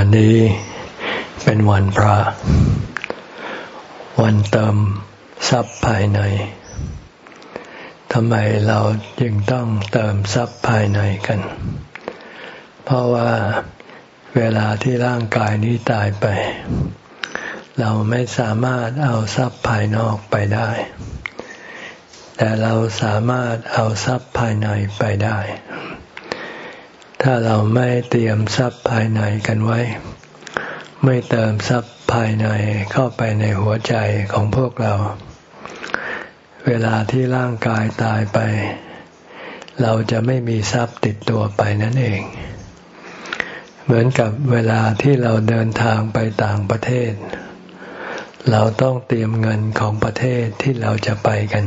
วันนี้เป็นวันพระ วันเติมทรัพย์ภายในทำไมเราจึงต้องเติมทรัพย์ภายในกัน เพราะว่าเวลาที่ร่างกายนี้ตายไป เราไม่สามารถเอาทรัพย์ภายนอกไปได้ แต่เราสามารถเอาทรัพย์ภายในไปได้ ถ้าเราไม่เตรียมทรัพย์ภายในกันไว้ ไม่เติมทรัพย์ภายในเข้าไปในหัวใจของพวกเรา เวลาที่ร่างกายตายไป เราจะไม่มีทรัพย์ติดตัวไปนั่นเอง เหมือนกับเวลาที่เราเดินทางไปต่างประเทศ เราต้องเตรียมเงินของประเทศที่เราจะไปกัน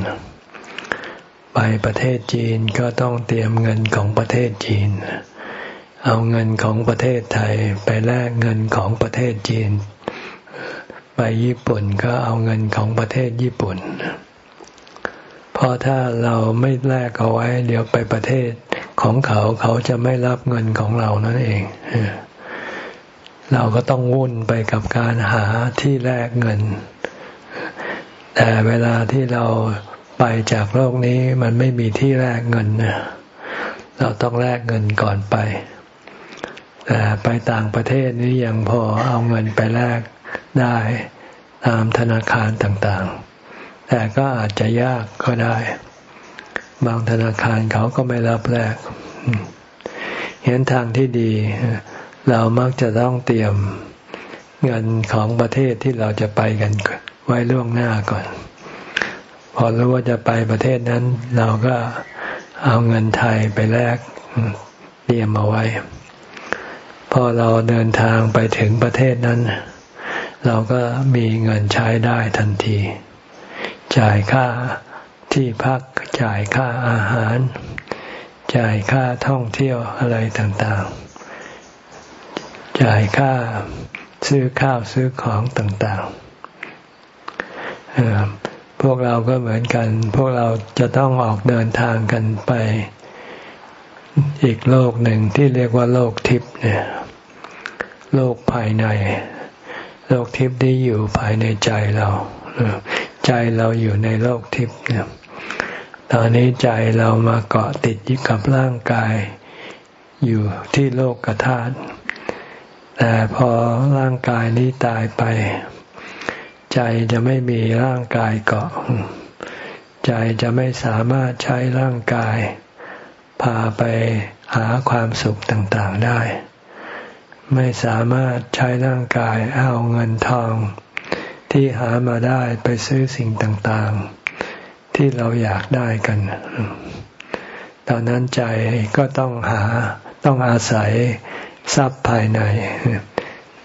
ไปประเทศจีนก็ต้องเตรียมเงินของประเทศจีน เอาเงินของประเทศไทยไปแลกเงินของประเทศจีน ไปญี่ปุ่นก็เอาเงินของประเทศญี่ปุ่น เพราะถ้าเราไม่แลกเอาไว้ เดี๋ยวไปประเทศของเขาเขาจะไม่รับเงินของเรานั่นเอง เราก็ต้องวุ่นไปกับการหาที่แลกเงิน แต่เวลาที่เราไปจากโลกนี้มันไม่มีที่แลกเงินเราต้องแลกเงินก่อนไป แต่ไปต่างประเทศนี้ยังพอเอาเงินไปแลกได้ตามธนาคารต่างๆ แต่ก็อาจจะยากก็ได้ บางธนาคารเขาก็ไม่รับแลกเห็นทางที่ดี เรามักจะต้องเตรียมเงินของประเทศที่เราจะไปกันไว้ล่วงหน้าก่อน พอรู้ว่าจะไปประเทศนั้น เราก็เอาเงินไทยไปแลกเตรียมเอาไว้ พอเราเดินทางไปถึงประเทศนั้น เราก็มีเงินใช้ได้ทันที จ่ายค่าที่พักจ่ายค่าอาหาร จ่ายค่าท่องเที่ยวอะไรต่างๆ จ่ายค่าซื้อข้าวซื้อของต่างๆพวกเราก็เหมือนกัน พวกเราจะต้องออกเดินทางกันไป อีกโลกหนึ่งที่เรียกว่าโลกทิพย์เนี่ย โลกภายใน โลกทิพย์ที่อยู่ภายในใจเราใจเราอยู่ในโลกทิพย์เนี่ยตอนนี้ใจเรามาเกาะติดยึดกับร่างกาย อยู่ที่โลกกธาตุแต่พอร่างกายนี้ตายไป ใจจะไม่มีร่างกายเกาะ ใจจะไม่สามารถใช้ร่างกาย พาไปหาความสุขต่างๆได้ ไม่สามารถใช้ร่างกายเอาเงินทอง ที่หามาได้ไปซื้อสิ่งต่างๆ ที่เราอยากได้กัน ตอนนั้นใจก็ต้องหาต้องอาศัยทรัพย์ภายใน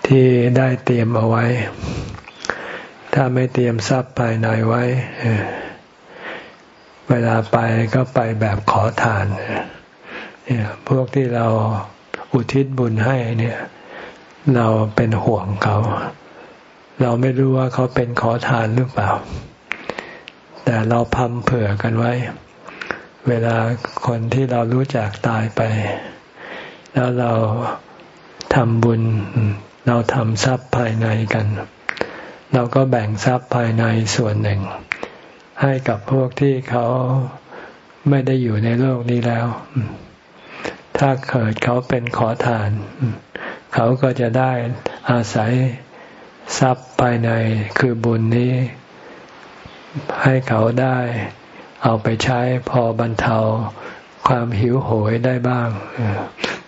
ที่ได้เตรียมเอาไว้ ถ้าไม่เตรียมทรัพย์ภายในไว้ เวลาไปก็ไปแบบขอทานเนี่ยพวกที่เราอุทิศบุญให้เนี่ย เราเป็นห่วงเขา เราไม่รู้ว่าเขาเป็นขอทานหรือเปล่า แต่เราพำเผื่อกันไว้ เวลาคนที่เรารู้จักตายไป แล้วเราทำบุญ เราทำทรัพย์ภายในกัน เราก็แบ่งทรัพย์ภายในส่วนหนึ่ง ให้กับพวกที่เขาไม่ได้อยู่ในโลกนี้แล้ว ถ้าเกิดเขาเป็นขอทาน เขาก็จะได้อาศัยทรัพย์ภายในคือบุญนี้ ให้เขาได้เอาไปใช้พอบรรเทาความหิวโหยได้บ้าง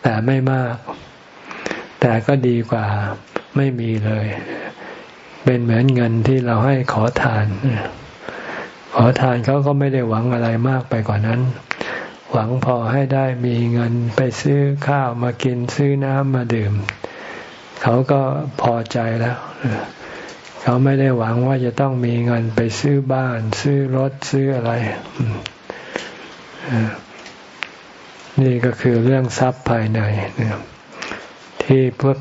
แต่ไม่มาก แต่ก็ดีกว่าไม่มีเลย เป็นเหมือนเงินที่เราให้ขอทาน อทานเขาก็ไม่ได้หวังอะไรมากไปกว่านั้น หวังพอให้ได้มีเงินไปซื้อข้าวมากินซื้อน้ำมาดื่ม เขาก็พอใจแล้ว เขาไม่ได้หวังว่าจะต้องมีเงินไปซื้อบ้าน ซื้อรถซื้ออะไร นี่ก็คือเรื่องทรัพย์ภายในที่พวก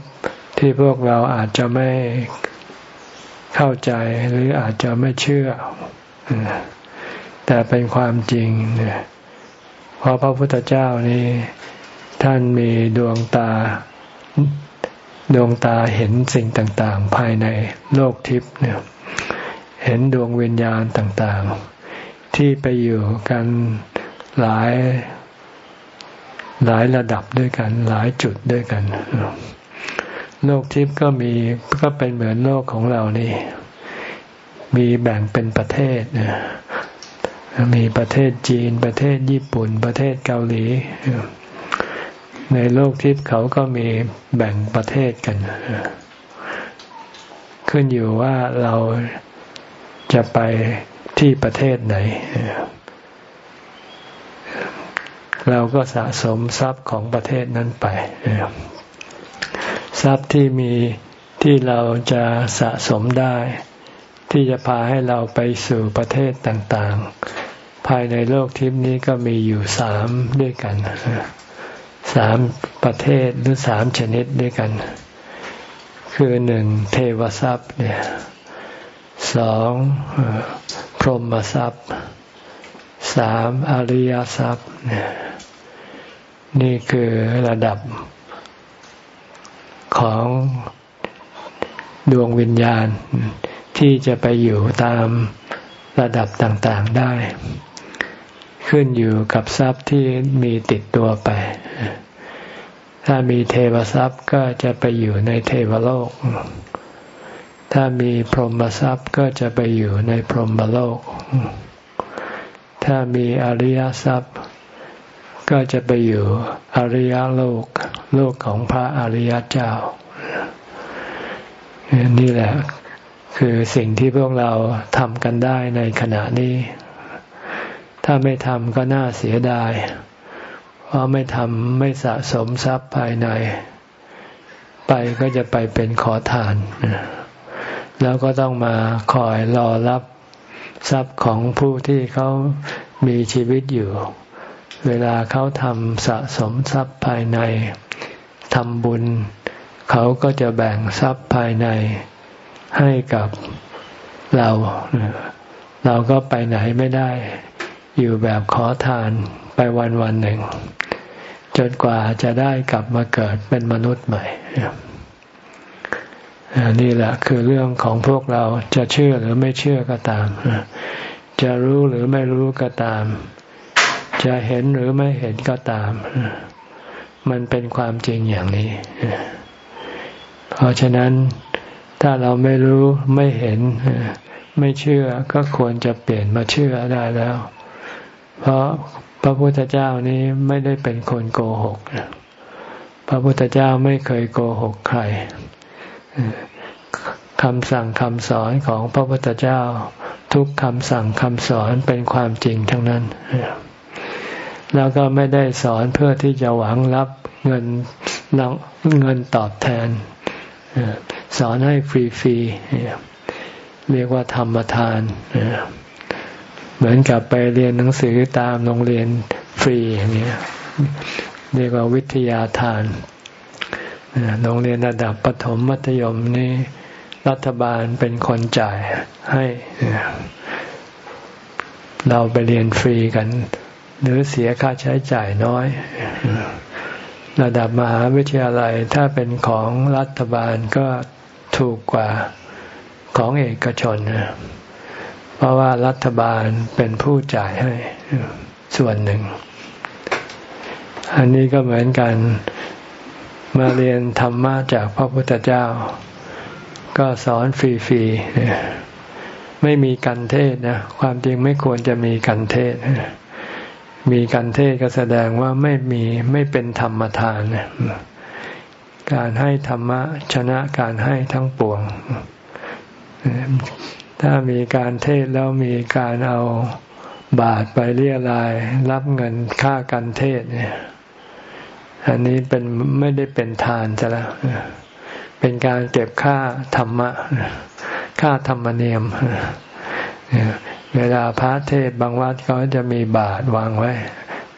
ที่พวกเราอาจจะไม่เข้าใจหรืออาจจะไม่เชื่อ แต่เป็นความจริงเพราะพระพุทธเจ้านี้ท่านมีดวงตาดวงตาเห็นสิ่งต่างๆ ภายในโลกทิพย์เนี่ยเห็นดวงวิญญาณต่างๆ ที่ไปอยู่กันหลายหลายระดับด้วยกัน หลายจุดด้วยกัน โลกทิพย์ก็มีก็เป็นเหมือนโลกของเรานี่ มีแบ่งเป็นประเทศมีประเทศจีน ประเทศญี่ปุ่น ประเทศเกาหลี ในโลกทิพย์เขาก็มีแบ่งประเทศกัน ขึ้นอยู่ว่าเราจะไปที่ประเทศไหน เราก็สะสมทรัพย์ของประเทศนั้นไป ทรัพย์ที่มีที่เราจะสะสมได้ ที่จะพาให้เราไปสู่ประเทศต่างๆ ภายในโลกทิพนี้ก็มีอยู่สามด้วยกันสามประเทศหรือสามชนิดด้วยกัน คือหนึ่งเทวทรัพย์เนี่ยสองพรหมทรัพย์สามอริยทรัพย์เนี่ยนี่คือระดับของดวงวิญญาณ ที่จะไปอยู่ตามระดับต่างๆได้ ขึ้นอยู่กับทรัพย์ที่มีติดตัวไป ถ้ามีเทวทรัพย์ก็จะไปอยู่ในเทวโลก ถ้ามีพรหมทรัพย์ก็จะไปอยู่ในพรหมโลก ถ้ามีอริยทรัพย์ ก็จะไปอยู่อริยโลก โลกของพระอริยเจ้า นี่แหละ คือสิ่งที่พวกเราทำกันได้ในขณะนี้ ถ้าไม่ทำก็น่าเสียดาย เพราะไม่ทำไม่สะสมทรัพย์ภายใน ไปก็จะไปเป็นขอทาน แล้วก็ต้องมาคอยรอรับทรัพย์ของผู้ที่เขามีชีวิตอยู่ เวลาเขาทำสะสมทรัพย์ภายในทำบุญ เขาก็จะแบ่งทรัพย์ภายใน ให้กับเรา เราก็ไปไหนไม่ได้ อยู่แบบขอทานไปวันวันหนึ่ง จนกว่าจะได้กลับมาเกิดเป็นมนุษย์ใหม่นี่แหละคือเรื่องของพวกเราจะเชื่อหรือไม่เชื่อก็ตาม จะรู้หรือไม่รู้ก็ตาม จะเห็นหรือไม่เห็นก็ตาม มันเป็นความจริงอย่างนี้ เพราะฉะนั้น ถ้าเราไม่รู้ไม่เห็น ไม่เชื่อก็ควรจะเปลี่ยนมาเชื่อได้แล้ว เพราะพระพุทธเจ้านี้ไม่ได้เป็นคนโกหก พระพุทธเจ้าไม่เคยโกหกใครคำสั่งคำสอนของพระพุทธเจ้า ทุกคำสั่งคำสอนเป็นความจริงทั้งนั้น แล้วก็ไม่ได้สอนเพื่อที่จะหวังรับเงินเงินตอบแทน สอนให้ฟรีๆเรียกว่าธรรมทานเหมือนกับไปเรียนหนังสือตามโรงเรียนฟรีอย่างนี้เรียกว่าวิทยาทานโรงเรียนระดับประถมมัธยมนี่รัฐบาลเป็นคนจ่ายให้เราไปเรียนฟรีกัน หรือเสียค่าใช้จ่ายน้อย ระดับมหาวิทยาลัยถ้าเป็นของรัฐบาลก็ ถูกกว่าของเอกชน เพราะว่ารัฐบาลเป็นผู้จ่ายให้ส่วนหนึ่ง อันนี้ก็เหมือนกันมาเรียนธรรมะจากพระพุทธเจ้า ก็สอนฟรีๆไม่มีกันเทศนะความจริงไม่ควรจะมีกันเทศมีการเทศก็แสดงว่าไม่มีไม่เป็นธรรมทาน การให้ธรรมะชนะการให้ทั้งปวง ถ้ามีการเทศแล้วมีการเอาบาทไปเรียราย รับเงินค่าการเทศเนี่ย อันนี้เป็นไม่ได้เป็นทานจะแล้วเป็นการเก็บค่าธรรมะ ค่าธรรมเนียม เวลาพระเทศบางวัดเขาจะมีบาทวางไว้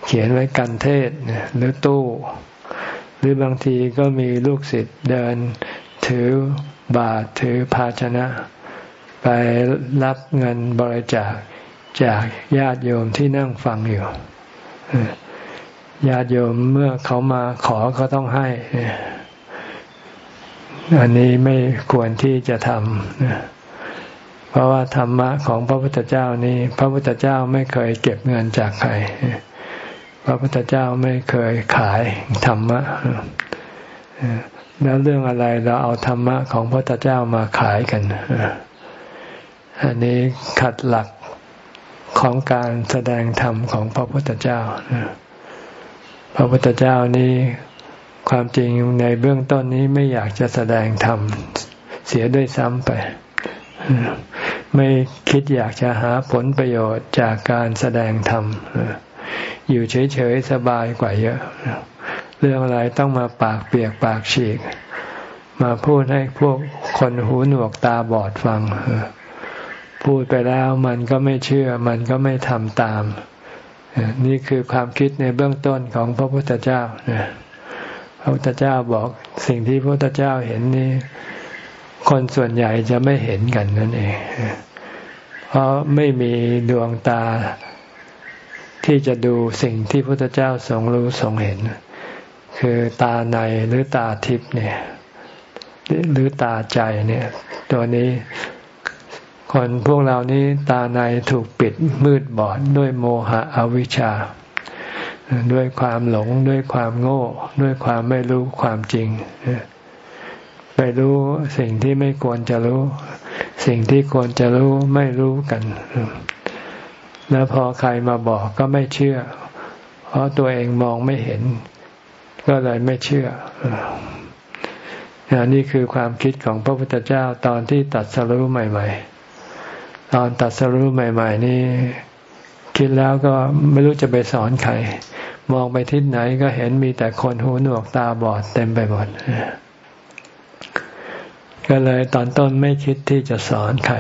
เขียนไว้กันเทศหรือตู้ หรือบางทีก็มีลูกศิษย์เดิน ถือบาทถือภาชนะ ไปรับเงินบริจาคจากญาติโยมที่นั่งฟังอยู่ญาติโยมเมื่อเขามาขอก็ต้องให้ อันนี้ไม่ควรที่จะทำเพราะว่าธรรมะของพระพุทธเจ้านี้ พระพุทธเจ้าไม่เคยเก็บเงินจากใคร ระพุทธเจ้าไม่เคยขายธรรมะแล้วเรื่องอะไรเราเอาธรรมะของพระพุทธเจ้ามาขายกัน อันนี้ขัดหลักของการแสดงธรรมของพระพุทธเจ้า พระพุทธเจ้านี้ความจริงในเบื้องต้นนี้ไม่อยากจะแสดงธรรมเสียด้วยซ้ำไป ไม่คิดอยากจะหาผลประโยชน์จากการแสดงธรรม อยู่เฉยๆสบายกว่าเยอะ เรื่องอะไรต้องมาปากเปียกปากฉีก มาพูดให้พวกคนหูหนวกตาบอดฟัง พูดไปแล้วมันก็ไม่เชื่อ มันก็ไม่ทำตาม นี่คือความคิดในเบื้องต้นของพระพุทธเจ้าพระพุทธเจ้าบอกสิ่งที่พระพุทธเจ้าเห็นนี่คนส่วนใหญ่จะไม่เห็นกันนั่นเอง เพราะไม่มีดวงตา ที่จะดูสิ่งที่พระพุทธเจ้าทรงรู้ทรงเห็น คือตาในหรือตาทิพย์เนี่ยหรือตาใจเนี่ย ตัวนี้คนพวกเรานี้ตาในถูกปิดมืดบอดด้วยโมหะอวิชชา ด้วยความหลงด้วยความโง่ ด้วยความไม่รู้ความจริง ไปรู้สิ่งที่ไม่ควรจะรู้ สิ่งที่ควรจะรู้ไม่รู้กัน แล้วพอใครมาบอกก็ไม่เชื่อ เพราะตัวเองมองไม่เห็น ก็เลยไม่เชื่อนี่คือความคิดของพระพุทธเจ้าตอนที่ตัดสรู้ใหม่ ๆ ตอนตัดสรู้ใหม่ ๆ นี่คิดแล้วก็ไม่รู้จะไปสอนใคร มองไปทิศไหนก็เห็นมีแต่คนหูหนวกตาบอดเต็มไปหมดก็เลยตอนต้นไม่คิดที่จะสอนใคร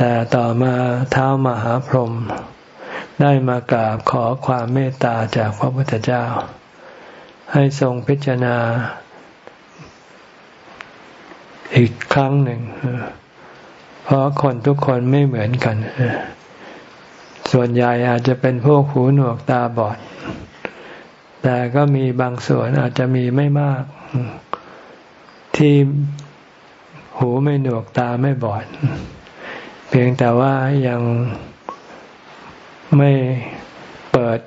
แต่ต่อมาเท้ามหาพรหมได้มากราบขอความเมตตาจากพระพุทธเจ้า ให้ทรงพิจารณา อีกครั้งหนึ่ง เพราะคนทุกคนไม่เหมือนกัน ส่วนใหญ่อาจจะเป็นพวกหูหนวกตาบอด แต่ก็มีบางส่วนอาจจะมีไม่มาก ที่หูไม่หนวกตาไม่บอด เพียงแต่ว่ายังไม่เปิด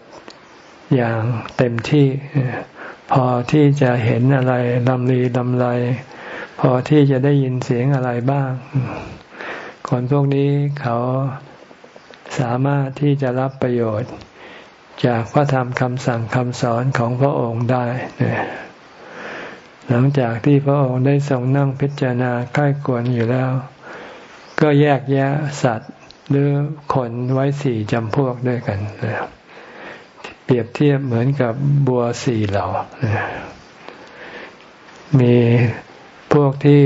อย่างเต็มที่ พอที่จะเห็นอะไรลำลีลำไร พอที่จะได้ยินเสียงอะไรบ้าง คนพวกนี้เขาสามารถที่จะรับประโยชน์ จากพระธรรมคำสั่งคำสอนของพระองค์ได้หลังจากที่พระองค์ได้ทรงนั่งพิจารณาใกล้กวนอยู่แล้ว ก็แยกแยะสัตว์หรือคนไว้สี่จำพวกด้วยกันเปรียบเทียบเหมือนกับบัวสี่เหล่ามีพวกที่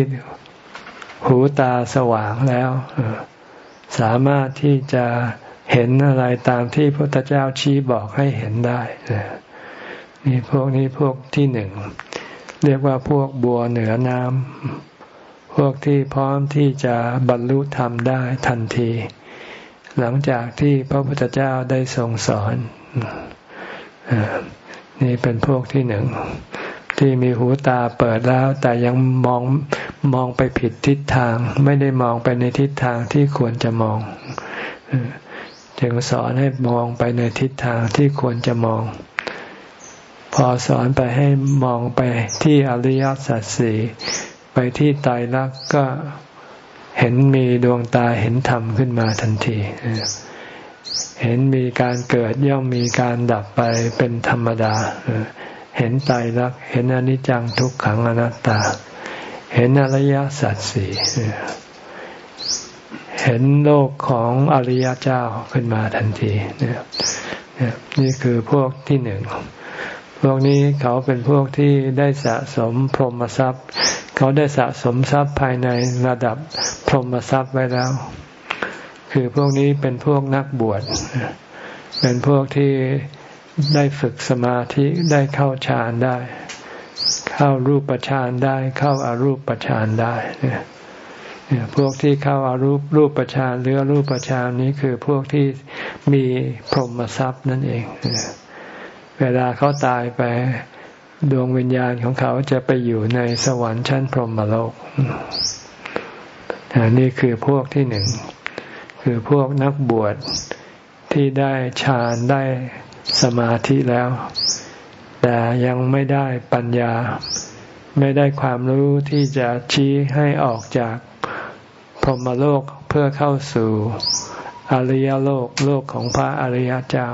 หูตาสว่างแล้ว สามารถที่จะเห็นอะไรตามที่พระพุทธเจ้าชี้บอกให้เห็นได้นี่พวกนี้พวกที่หนึ่ง เรียกว่าพวกบัวเหนือน้ำ พวกที่พร้อมที่จะบรรลุธรรมได้ทันที หลังจากที่พระพุทธเจ้าได้ทรงสอนนี่เป็นพวกที่หนึ่ง ที่มีหูตาเปิดแล้ว แต่ยังมองมองไปผิดทิศทาง ไม่ได้มองไปในทิศทางที่ควรจะมองจึงสอนให้มองไปในทิศทางที่ควรจะมอง พอสอนไปให้มองไปที่อริยสัจสี่ ไปที่ไตรลักษณ์ก็เห็นมีดวงตาเห็นธรรมขึ้นมาทันที เห็นมีการเกิดย่อมมีการดับไปเป็นธรรมดา เห็นไตรลักษณ์เห็นอนิจจังทุกขังอนัตตา เห็นอริยสัจสี่เห็นโลกของอริยเจ้าขึ้นมาทันที นี่คือพวกที่หนึ่ง พวกนี้เขาเป็นพวกที่ได้สะสมพรหมทรัพย์ เขาได้สะสมทรัพย์ภายในระดับพรหมทรัพย์ไว้แล้ว คือพวกนี้เป็นพวกนักบวช เป็นพวกที่ได้ฝึกสมาธิได้เข้าฌานได้ เข้ารูปฌานได้ เข้าอารูปฌานได้เนี่ยพวกที่เข้าอารูปรูปฌานหรือรูปฌานนี้คือพวกที่มีพรหมทรัพย์นั่นเองเเวลาเขาตายไปดวงวิญญาณของเขาจะไปอยู่ในสวรรค์ชั้นพรหมโลกนี่คือพวกที่หนึ่ง คือพวกนักบวชที่ได้ฌานได้สมาธิแล้ว แต่ยังไม่ได้ปัญญา ไม่ได้ความรู้ที่จะชี้ให้ออกจากพรหมโลกเพื่อเข้าสู่อริยโลกโลกของพระอริยเจ้า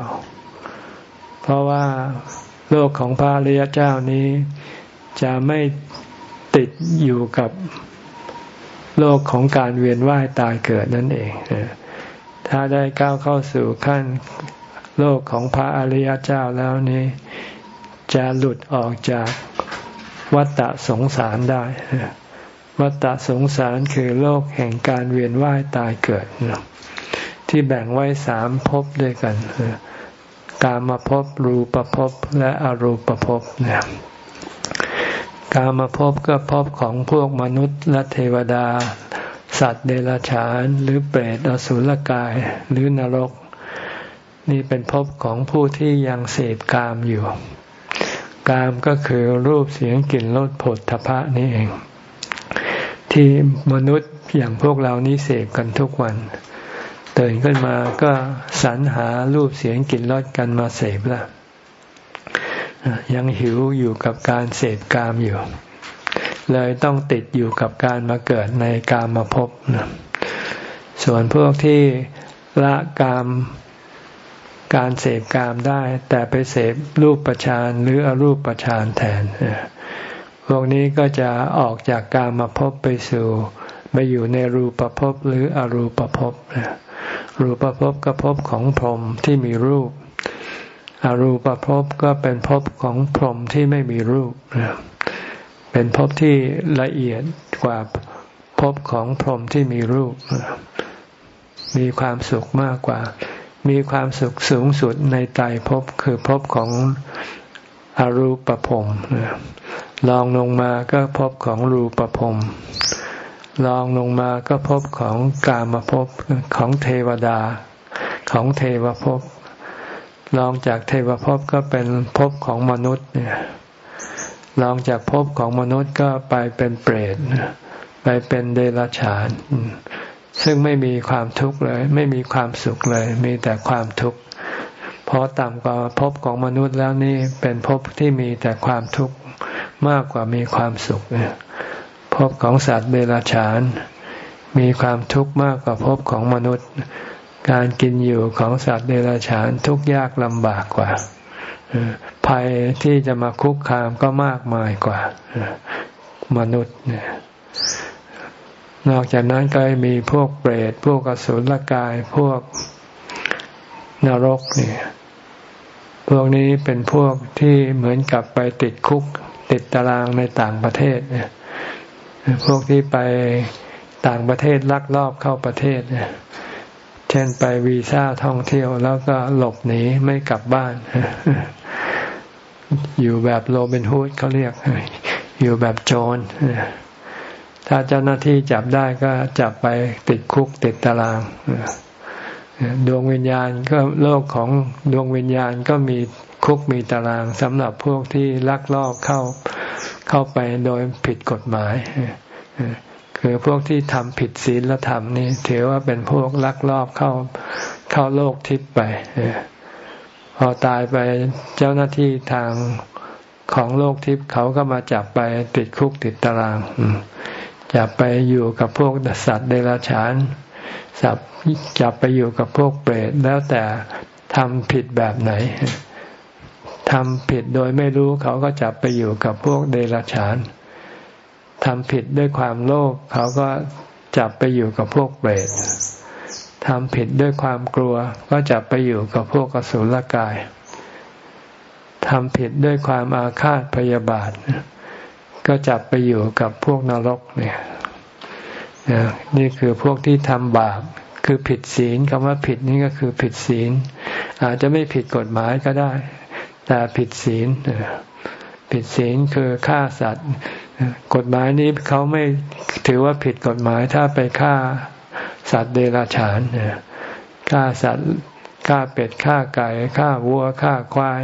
เพราะว่าโลกของพระอริยเจ้านี้ จะไม่ติดอยู่กับโลกของการเวียนว่ายตายเกิดนั่นเอง ถ้าได้ก้าวเข้าสู่ขั้นโลกของพระอริยเจ้าแล้วนี้ จะหลุดออกจากวัฏสงสารได้ วัฏสงสารคือโลกแห่งการเวียนว่ายตายเกิด ที่แบ่งไว้สามภพด้วยกัน กามภพรูปภพและอรูปภพเนี่ยกามภพก็ภพของพวกมนุษย์และเทวดา สัตว์เดรัจฉานหรือเปรตอสุรกายหรือนรก นี่เป็นภพของผู้ที่ยังเสพกามอยู่ กามก็คือรูปเสียงกลิ่นรสผลทพะนี่เอง ที่มนุษย์อย่างพวกเรานี้เสพกันทุกวัน ตื่นขึ้นมาก็สรรหารูปเสียงกลิ่นรสกันมาเสพละยังหิวอยู่กับการเสพกามอยู่ เลยต้องติดอยู่กับการมาเกิดในกามมาพบนะส่วนพวกที่ละกามการเสพกามได้ แต่ไปเสพรูปประชานหรืออรูปประชานแทนพวกนี้ก็จะออกจากกามมาพบไปสู่ไปอยู่ในรูปภพหรืออรูปภพ รูปภพก็ภพของพรหมที่มีรูป อรูปภพก็เป็นภพของพรหมที่ไม่มีรูป เป็นภพที่ละเอียดกว่าภพของพรหมที่มีรูป มีความสุขมากกว่า มีความสุขสูงสุดในไตภพคือภพของอรูปภพลองลงมาก็ภพของรูปภพ ลองลงมาก็ภพของกามภพของเทวดา ของเทวภพลองจากเทวภพก็เป็นภพของมนุษย์เนี่ยลองจากภพของมนุษย์ก็ไปเป็นเปรตไปเป็นเดรัจฉาน ซึ่งไม่มีความทุกข์เลย ไม่มีความสุขเลย มีแต่ความทุกข์พอต่ำกว่าภพของมนุษย์แล้วนี่เป็นภพที่มีแต่ความทุกข์มากกว่ามีความสุขเนี่ย ภพของสัตว์เดรัจฉาน มีความทุกข์มากกว่าภพของมนุษย์ การกินอยู่ของสัตว์เดรัจฉานทุกยากลำบากกว่าภัยที่จะมาคุกคามก็มากมายกว่ามนุษย์เนี่ยนอกจากนั้นก็มีพวกเปรตพวกอสุรกายพวกนรกเนี่ยพวกนี้เป็นพวกที่เหมือนกับไปติดคุก ติดตารางในต่างประเทศเนี่ย พวกที่ไปต่างประเทศลักลอบเข้าประเทศเนี่ยเช่นไปวีซ่าท่องเที่ยวแล้วก็หลบหนีไม่กลับบ้าน อยู่แบบโรเบนฮูดเขาเรียก อยู่แบบโจรถ้าเจ้าหน้าที่จับได้ก็จับไปติดคุกติดตารางดวงวิญญาณก็โลกของดวงวิญญาณก็มี คุกมีตารางสำหรับพวกที่ลักลอบเข้าเข้าไปโดยผิดกฎหมาย คือพวกที่ทำผิดศีลธรรมนี่ถือว่าเป็นพวกลักลอบเข้าเข้าโลกทิพย์ไปพอตายไปเจ้าหน้าที่ทางของโลกทิพย์เขาก็มาจับไปติดคุกติดตารางจับไปอยู่กับพวกสัตว์เดรัจฉานจับจับไปอยู่กับพวกเปรตแล้วแต่ทำผิดแบบไหน ทำผิดโดยไม่รู้เขาก็จับไปอยู่กับพวกเดรัจฉานทำผิดด้วยความโลภเขาก็จับไปอยู่กับพวกเบรตทำผิดด้วยความกลัว ก็จับไปอยู่กับพวกกสุลกายทำผิดด้วยความอาฆาตพยาบาท ก็จับไปอยู่กับพวกนรกเนี่ยนี่คือพวกที่ทำบาปคือผิดศีลคำว่าผิดนี่ก็คือผิดศีล อาจจะไม่ผิดกฎหมายก็ได้ แต่ผิดศีลผิดศีลคือฆ่าสัตว์ กฎหมายนี้เขาไม่ถือว่าผิดกฎหมายถ้าไปฆ่าสัตว์เดรัจฉานฆ่าสัตว์ฆ่าเป็ดฆ่าไก่ฆ่าวัวฆ่าควาย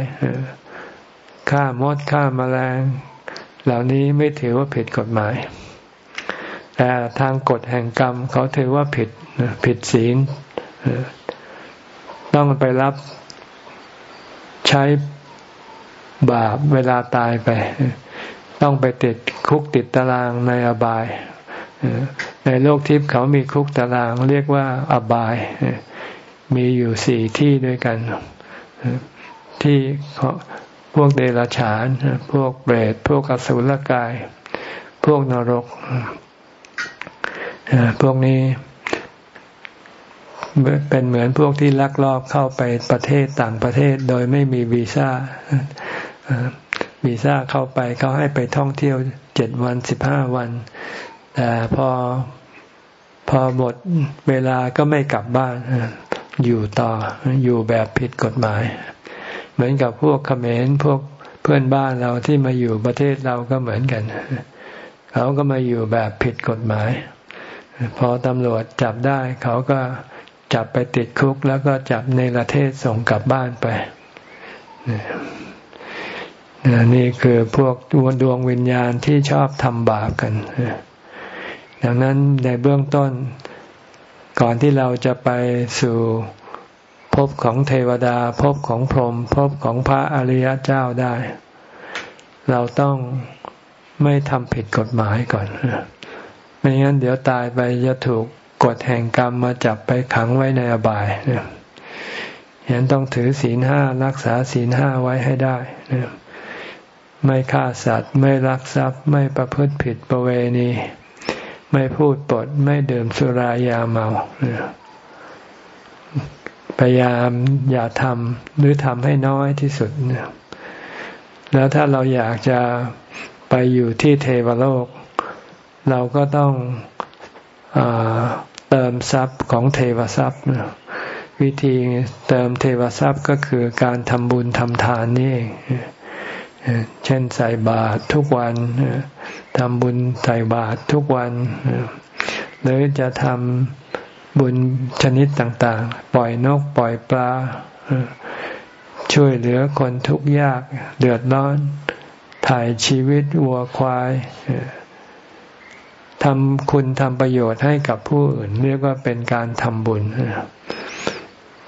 ฆ่ามดฆ่ามาแมลง เหล่านี้ไม่ถือว่าผิดกฎหมาย แต่ทางกฎแห่งกรรม เขาถือว่าผิดผิดศีลต้องไปรับใช้ บาปเวลาตายไป ต้องไปติดคุกติดตารางในอบาย ในโลกทิพย์เขามีคุกตารางเรียกว่าอบาย มีอยู่สี่ที่ด้วยกัน ที่พวกเดรัจฉาน พวกเบรดพวกอสุรกาย พวกนรก พวกนี้เป็นเหมือนพวกที่ลักลอบเข้าไปประเทศต่างประเทศโดยไม่มีวีซ่า วีซ่าเข้าไปเขาให้ไปท่องเที่ยวเจ็ดวันสิบห้าวันแต่พอพอหมดเวลาก็ไม่กลับบ้าน อยู่ต่ออยู่แบบผิดกฎหมาย เหมือนกับพวกเขมรพวกเพื่อนบ้านเราที่มาอยู่ประเทศเราก็เหมือนกัน เขาก็มาอยู่แบบผิดกฎหมาย พอตำรวจจับได้ เขาก็จับไปติดคุกแล้วก็จับในประเทศส่งกลับบ้านไป นี่คือพวกดวงวิญญาณที่ชอบทำบาปกัน ดังนั้นในเบื้องต้นก่อนที่เราจะไปสู่ภพของเทวดาภพของพรหมภพของพระอริยเจ้าได้ เราต้องไม่ทำผิดกฎหมายก่อนไม่งั้นเดี๋ยวตายไปจะถูกกฎแห่งกรรมมาจับไปขังไว้ในอบายเนี่ยยังต้องถือศีลห้ารักษาศีลห้าไว้ให้ได้นี่ย ไม่ฆ่าสัตว์ ไม่ลักทรัพย์ ไม่ประพฤติผิดประเวณี ไม่พูดปด ไม่ดื่มสุรายาเมาพยายามอย่าทำหรือทำให้น้อยที่สุดแล้วถ้าเราอยากจะไปอยู่ที่เทวโลก เราก็ต้องอเติมทรัพย์ของเทวทรัพย์วิธีเติมเทวทรัพย์ก็คือการทำบุญทำทานนี่เอง เช่นใส่บาตรทุกวันทำบุญใส่บาตรทุกวัน หรือจะทำบุญชนิดต่างๆ ปล่อยนกปล่อยปลาช่วยเหลือคนทุกข์ยากเดือดร้อน ถ่ายชีวิตวัวควายทำคุณทำประโยชน์ให้กับผู้อื่น เรียกว่าเป็นการทำบุญ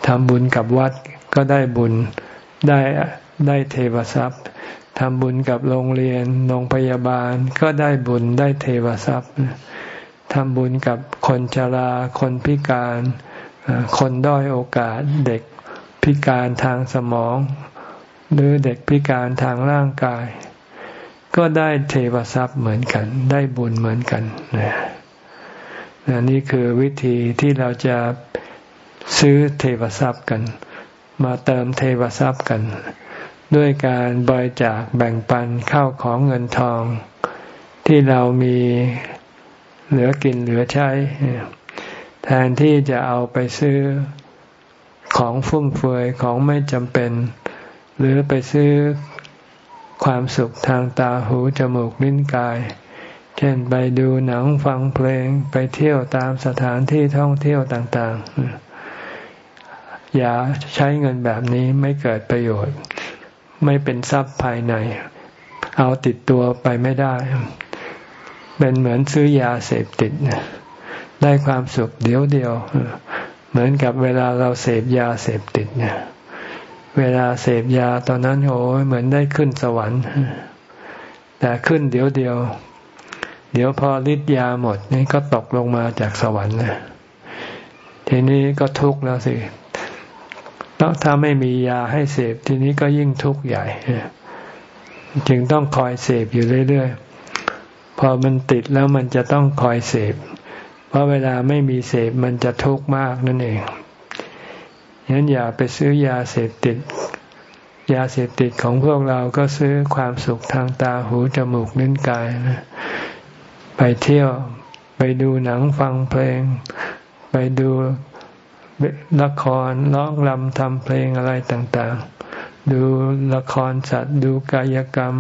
ทำบุญกับวัดก็ได้บุญได้ได้เทวทรัพย์ ทำบุญกับโรงเรียนโรงพยาบาลก็ได้บุญได้เทวทรัพย์ทำบุญกับคนชราคนพิการ คนด้อยโอกาสเด็กพิการทางสมอง หรือเด็กพิการทางร่างกาย ก็ได้เทวทรัพย์เหมือนกัน ได้บุญเหมือนกันนนี่คือวิธีที่เราจะซื้อเทวทรัพย์กัน มาเติมเทวทรัพย์กัน ด้วยการบริจาคแบ่งปันเข้าของเงินทอง ที่เรามีเหลือกินเหลือใช้ แทนที่จะเอาไปซื้อของฟุ่มเฟือยของไม่จำเป็น หรือไปซื้อความสุขทางตาหูจมูกลิ้นกาย เช่นไปดูหนังฟังเพลงไปเที่ยวตามสถานที่ท่องเที่ยวต่าง ๆ อย่าใช้เงินแบบนี้ไม่เกิดประโยชน์ ไม่เป็นทรัพย์ภายใน เอาติดตัวไปไม่ได้ เป็นเหมือนซื้อยาเสพติด ได้ความสุขเดียวเดียว เหมือนกับเวลาเราเสพยาเสพติดเนี่ยเวลาเสพยาตอนนั้นโอ้ยเหมือนได้ขึ้นสวรรค์ แต่ขึ้นเดี๋ยวเดียว เดี๋ยวพอฤทธิ์ยาหมดนี่ก็ตกลงมาจากสวรรค์นะทีนี้ก็ทุกข์แล้วสิ ต้องถ้าไม่มียาให้เสพทีนี้ก็ยิ่งทุกข์ใหญ่ จึงต้องคอยเสพอยู่เรื่อยๆ พอมันติดแล้วมันจะต้องคอยเสพ เพราะเวลาไม่มีเสพมันจะทุกข์มากนั่นเองงั้นอย่าไปซื้อยาเสพติด ยาเสพติดของพวกเราก็ซื้อความสุขทางตาหูจมูกลิ้นกายนะไปเที่ยวไปดูหนังฟังเพลง ไปดู ละครร้องรำทำเพลงอะไรต่างๆ ดูละครสัตว์ ดูกายกรรม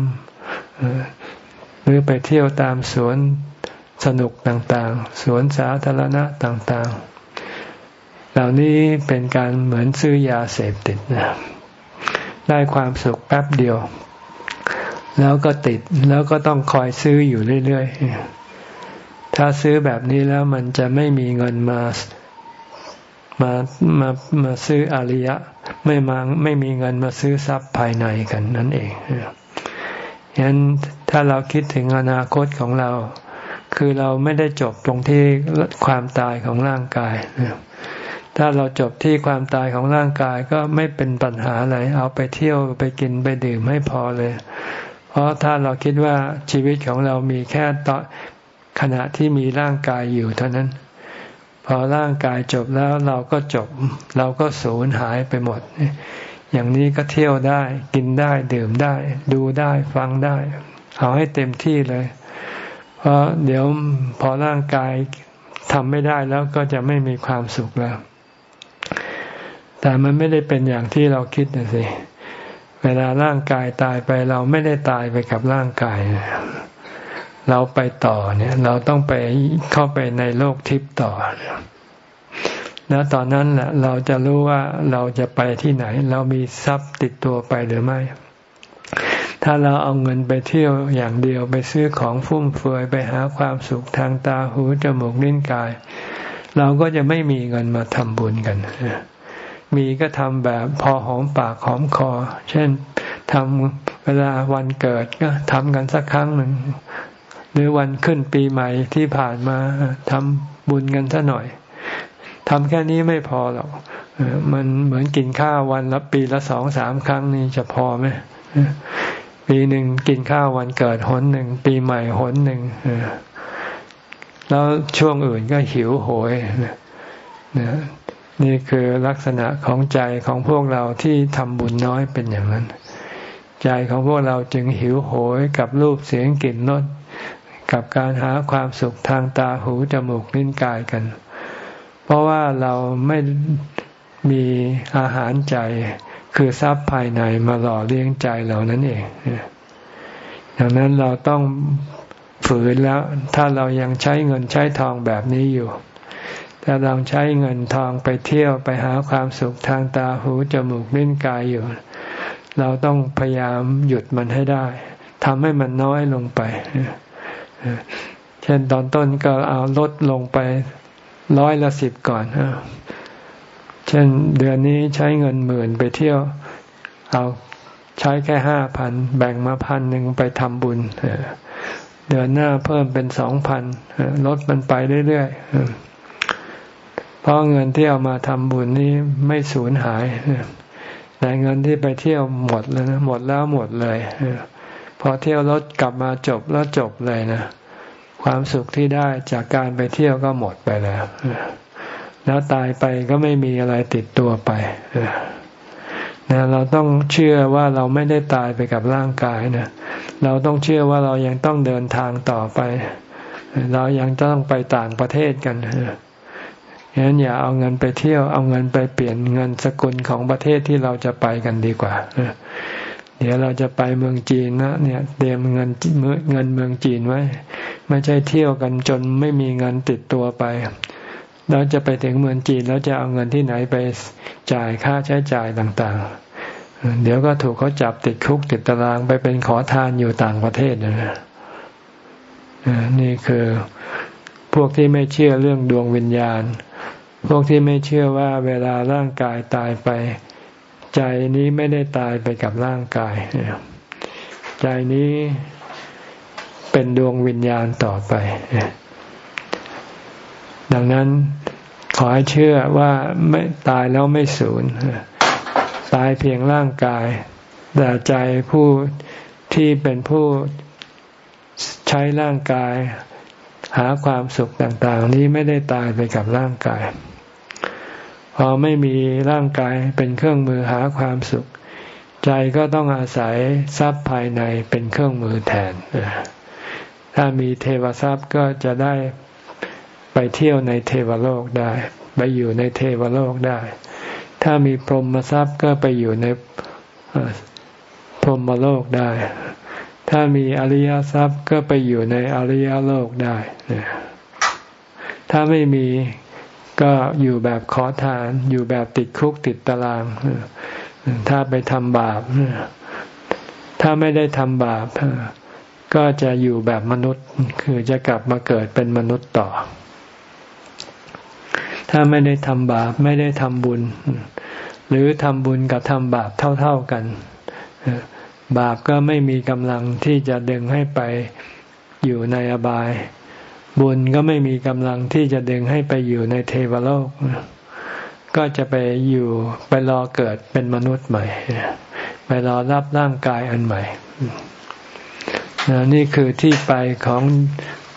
หรือไปเที่ยวตามสวนสนุกต่างๆ สวนสาธารณะต่างๆ เหล่านี้เป็นการเหมือนซื้อยาเสพติดนะได้ความสุขแป๊บเดียว แล้วก็ติดแล้วก็ต้องคอยซื้ออยู่เรื่อยๆ ถ้าซื้อแบบนี้แล้วมันจะไม่มีเงินมา มามามาซื้ออริยะ ไม่มาไม่มีเงินมาซื้อทรัพย์ภายในกันนั่นเองฉะนั้นถ้าเราคิดถึงอนาคตของเรา คือเราไม่ได้จบตรงที่ความตายของร่างกายถ้าเราจบที่ความตายของร่างกายก็ไม่เป็นปัญหาอะไรเอาไปเที่ยวไปกินไปดื่มให้พอเลย เพราะถ้าเราคิดว่าชีวิตของเรามีแค่ตอนขณะที่มีร่างกายอยู่เท่านั้น อร่างกายจบแล้วเราก็จบ เราก็สูญหายไปหมด อย่างนี้ก็เที่ยวได้ กินได้ดื่มได้ ดูได้ฟังได้ เอาให้เต็มที่เลย เพราะเดี๋ยวพอร่างกายทำไม่ได้แล้วก็จะไม่มีความสุขแล้ว แต่มันไม่ได้เป็นอย่างที่เราคิดนะสิ เวลาร่างกายตายไปเราไม่ได้ตายไปกับร่างกาย เราไปต่อเนี่ย เราต้องไปเข้าไปในโลกทิพย์ต่อ แล้วตอนนั้นแหละเราจะรู้ว่าเราจะไปที่ไหน เรามีทรัพย์ติดตัวไปหรือไม่ ถ้าเราเอาเงินไปเที่ยวอย่างเดียวไปซื้อของฟุ่มเฟือยไปหาความสุขทางตาหูจมูกลิ้นกาย เราก็จะไม่มีเงินมาทำบุญกัน มีก็ทำแบบพอหอมปากหอมคอ เช่นทำเวลาวันเกิดก็ทำกันสักครั้งหนึ่ง หรือวันขึ้นปีใหม่ที่ผ่านมาทำบุญกันสัหน่อยทำแค่นี้ไม่พอหรอกมันเหมือนกินข้าววันละปีละสองสามครั้งนี่จะพอไหมปีหนึ่งกินข้าววันเกิดหนหนึ่งปีใหม่หนหนึ่งแล้วช่วงอื่นก็หิวโหยนะนี่คือลักษณะของใจของพวกเราที่ทำบุญน้อยเป็นอย่างนั้น ใจของพวกเราจึงหิวโหยกับรูปเสียงกลิ่นรส กับการหาความสุขทางตาหูจมูกลิ้นกายกัน เพราะว่าเราไม่มีอาหารใจคือทรัพย์ภายในมาหล่อเลี้ยงใจเรานั่นเองดังนั้นเราต้องฝืนแล้ว ถ้าเรายังใช้เงินใช้ทองแบบนี้อยู่ถ้าเราใช้เงินทองไปเที่ยวไปหาความสุขทางตาหูจมูกลิ้นกายอยู่ เราต้องพยายามหยุดมันให้ได้ทำให้มันน้อยลงไป เช่นตอนต้นก็เอาลดลงไปร้อยละสิบก่อนเช่นเดือนนี้ใช้เงินหมื่นไปเที่ยว เอาใช้แค่ห้าพันแบ่งมาพันหนึ่งไปทำบุญเดือนหน้าเพิ่มเป็นสองพันลดมันไปเรื่อยๆเพราะเงินที่เอามาทำบุญนี้ไม่สูญหายแต่เงินที่ไปเที่ยวหมดแล้วนะหมดแล้วหมดเลย พอเที่ยวรถกลับมาจบแล้วจบเลยนะ ความสุขที่ได้จากการไปเที่ยวก็หมดไปแล้ว แล้วตายไปก็ไม่มีอะไรติดตัวไปนะเราต้องเชื่อว่าเราไม่ได้ตายไปกับร่างกายนะ เราต้องเชื่อว่าเรายังต้องเดินทางต่อไป เรายังต้องไปต่างประเทศกันฉะนั้นอย่าเอาเงินไปเที่ยว เอาเงินไปเปลี่ยนเงินสกุลของประเทศที่เราจะไปกันดีกว่า เดี๋ยวเราจะไปเมืองจีนนะเนี่ยเตรียมเงินเงินเมืองจีนไว้ ไม่ใช่เที่ยวกันจนไม่มีเงินติดตัวไปเราจะไปถึงเมืองจีนแล้วจะเอาเงินที่ไหนไปจ่ายค่าใช้จ่ายต่างๆ เดี๋ยวก็ถูกเขาจับติดคุกติดตารางไปเป็นขอทานอยู่ต่างประเทศนะนี่คือพวกที่ไม่เชื่อเรื่องดวงวิญญาณ พวกที่ไม่เชื่อว่าเวลาร่างกายตายไป ใจนี้ไม่ได้ตายไปกับร่างกาย ใจนี้เป็นดวงวิญญาณต่อไป ดังนั้นขอให้เชื่อว่าไม่ตายแล้วไม่สูญตายเพียงร่างกาย แต่ใจผู้ที่เป็นผู้ใช้ร่างกาย หาความสุขต่าง ๆ นี้ไม่ได้ตายไปกับร่างกาย อไม่มีร่างกายเป็นเครื่องมือหาความสุข ใจก็ต้องอาศัยทรัพย์ภายในเป็นเครื่องมือแทน ถ้ามีเทวทรัพย์ก็จะได้ไปเที่ยวในเทวโลกได้ ไปอยู่ในเทวโลกได้ ถ้ามีพรหมทรัพย์ก็ไปอยู่ในพรหมโลกได้ ถ้ามีอริยทรัพย์ก็ไปอยู่ในอริยโลกได้ ถ้าไม่มี ก็อยู่แบบขอทาน อยู่แบบติดคุกติดตาราง ถ้าไปทำบาป ถ้าไม่ได้ทำบาป ก็จะอยู่แบบมนุษย์ คือจะกลับมาเกิดเป็นมนุษย์ต่อ ถ้าไม่ได้ทำบาปไม่ได้ทำบุญ หรือทำบุญกับทำบาปเท่า ๆกัน บาปก็ไม่มีกำลังที่จะดึงให้ไปอยู่ในอบาย บุญก็ไม่มีกำลังที่จะดึงให้ไปอยู่ในเทวโลก ก็จะไปอยู่ไปรอเกิดเป็นมนุษย์ใหม่ ไปรอรับร่างกายอันใหม่นี่คือที่ไปของ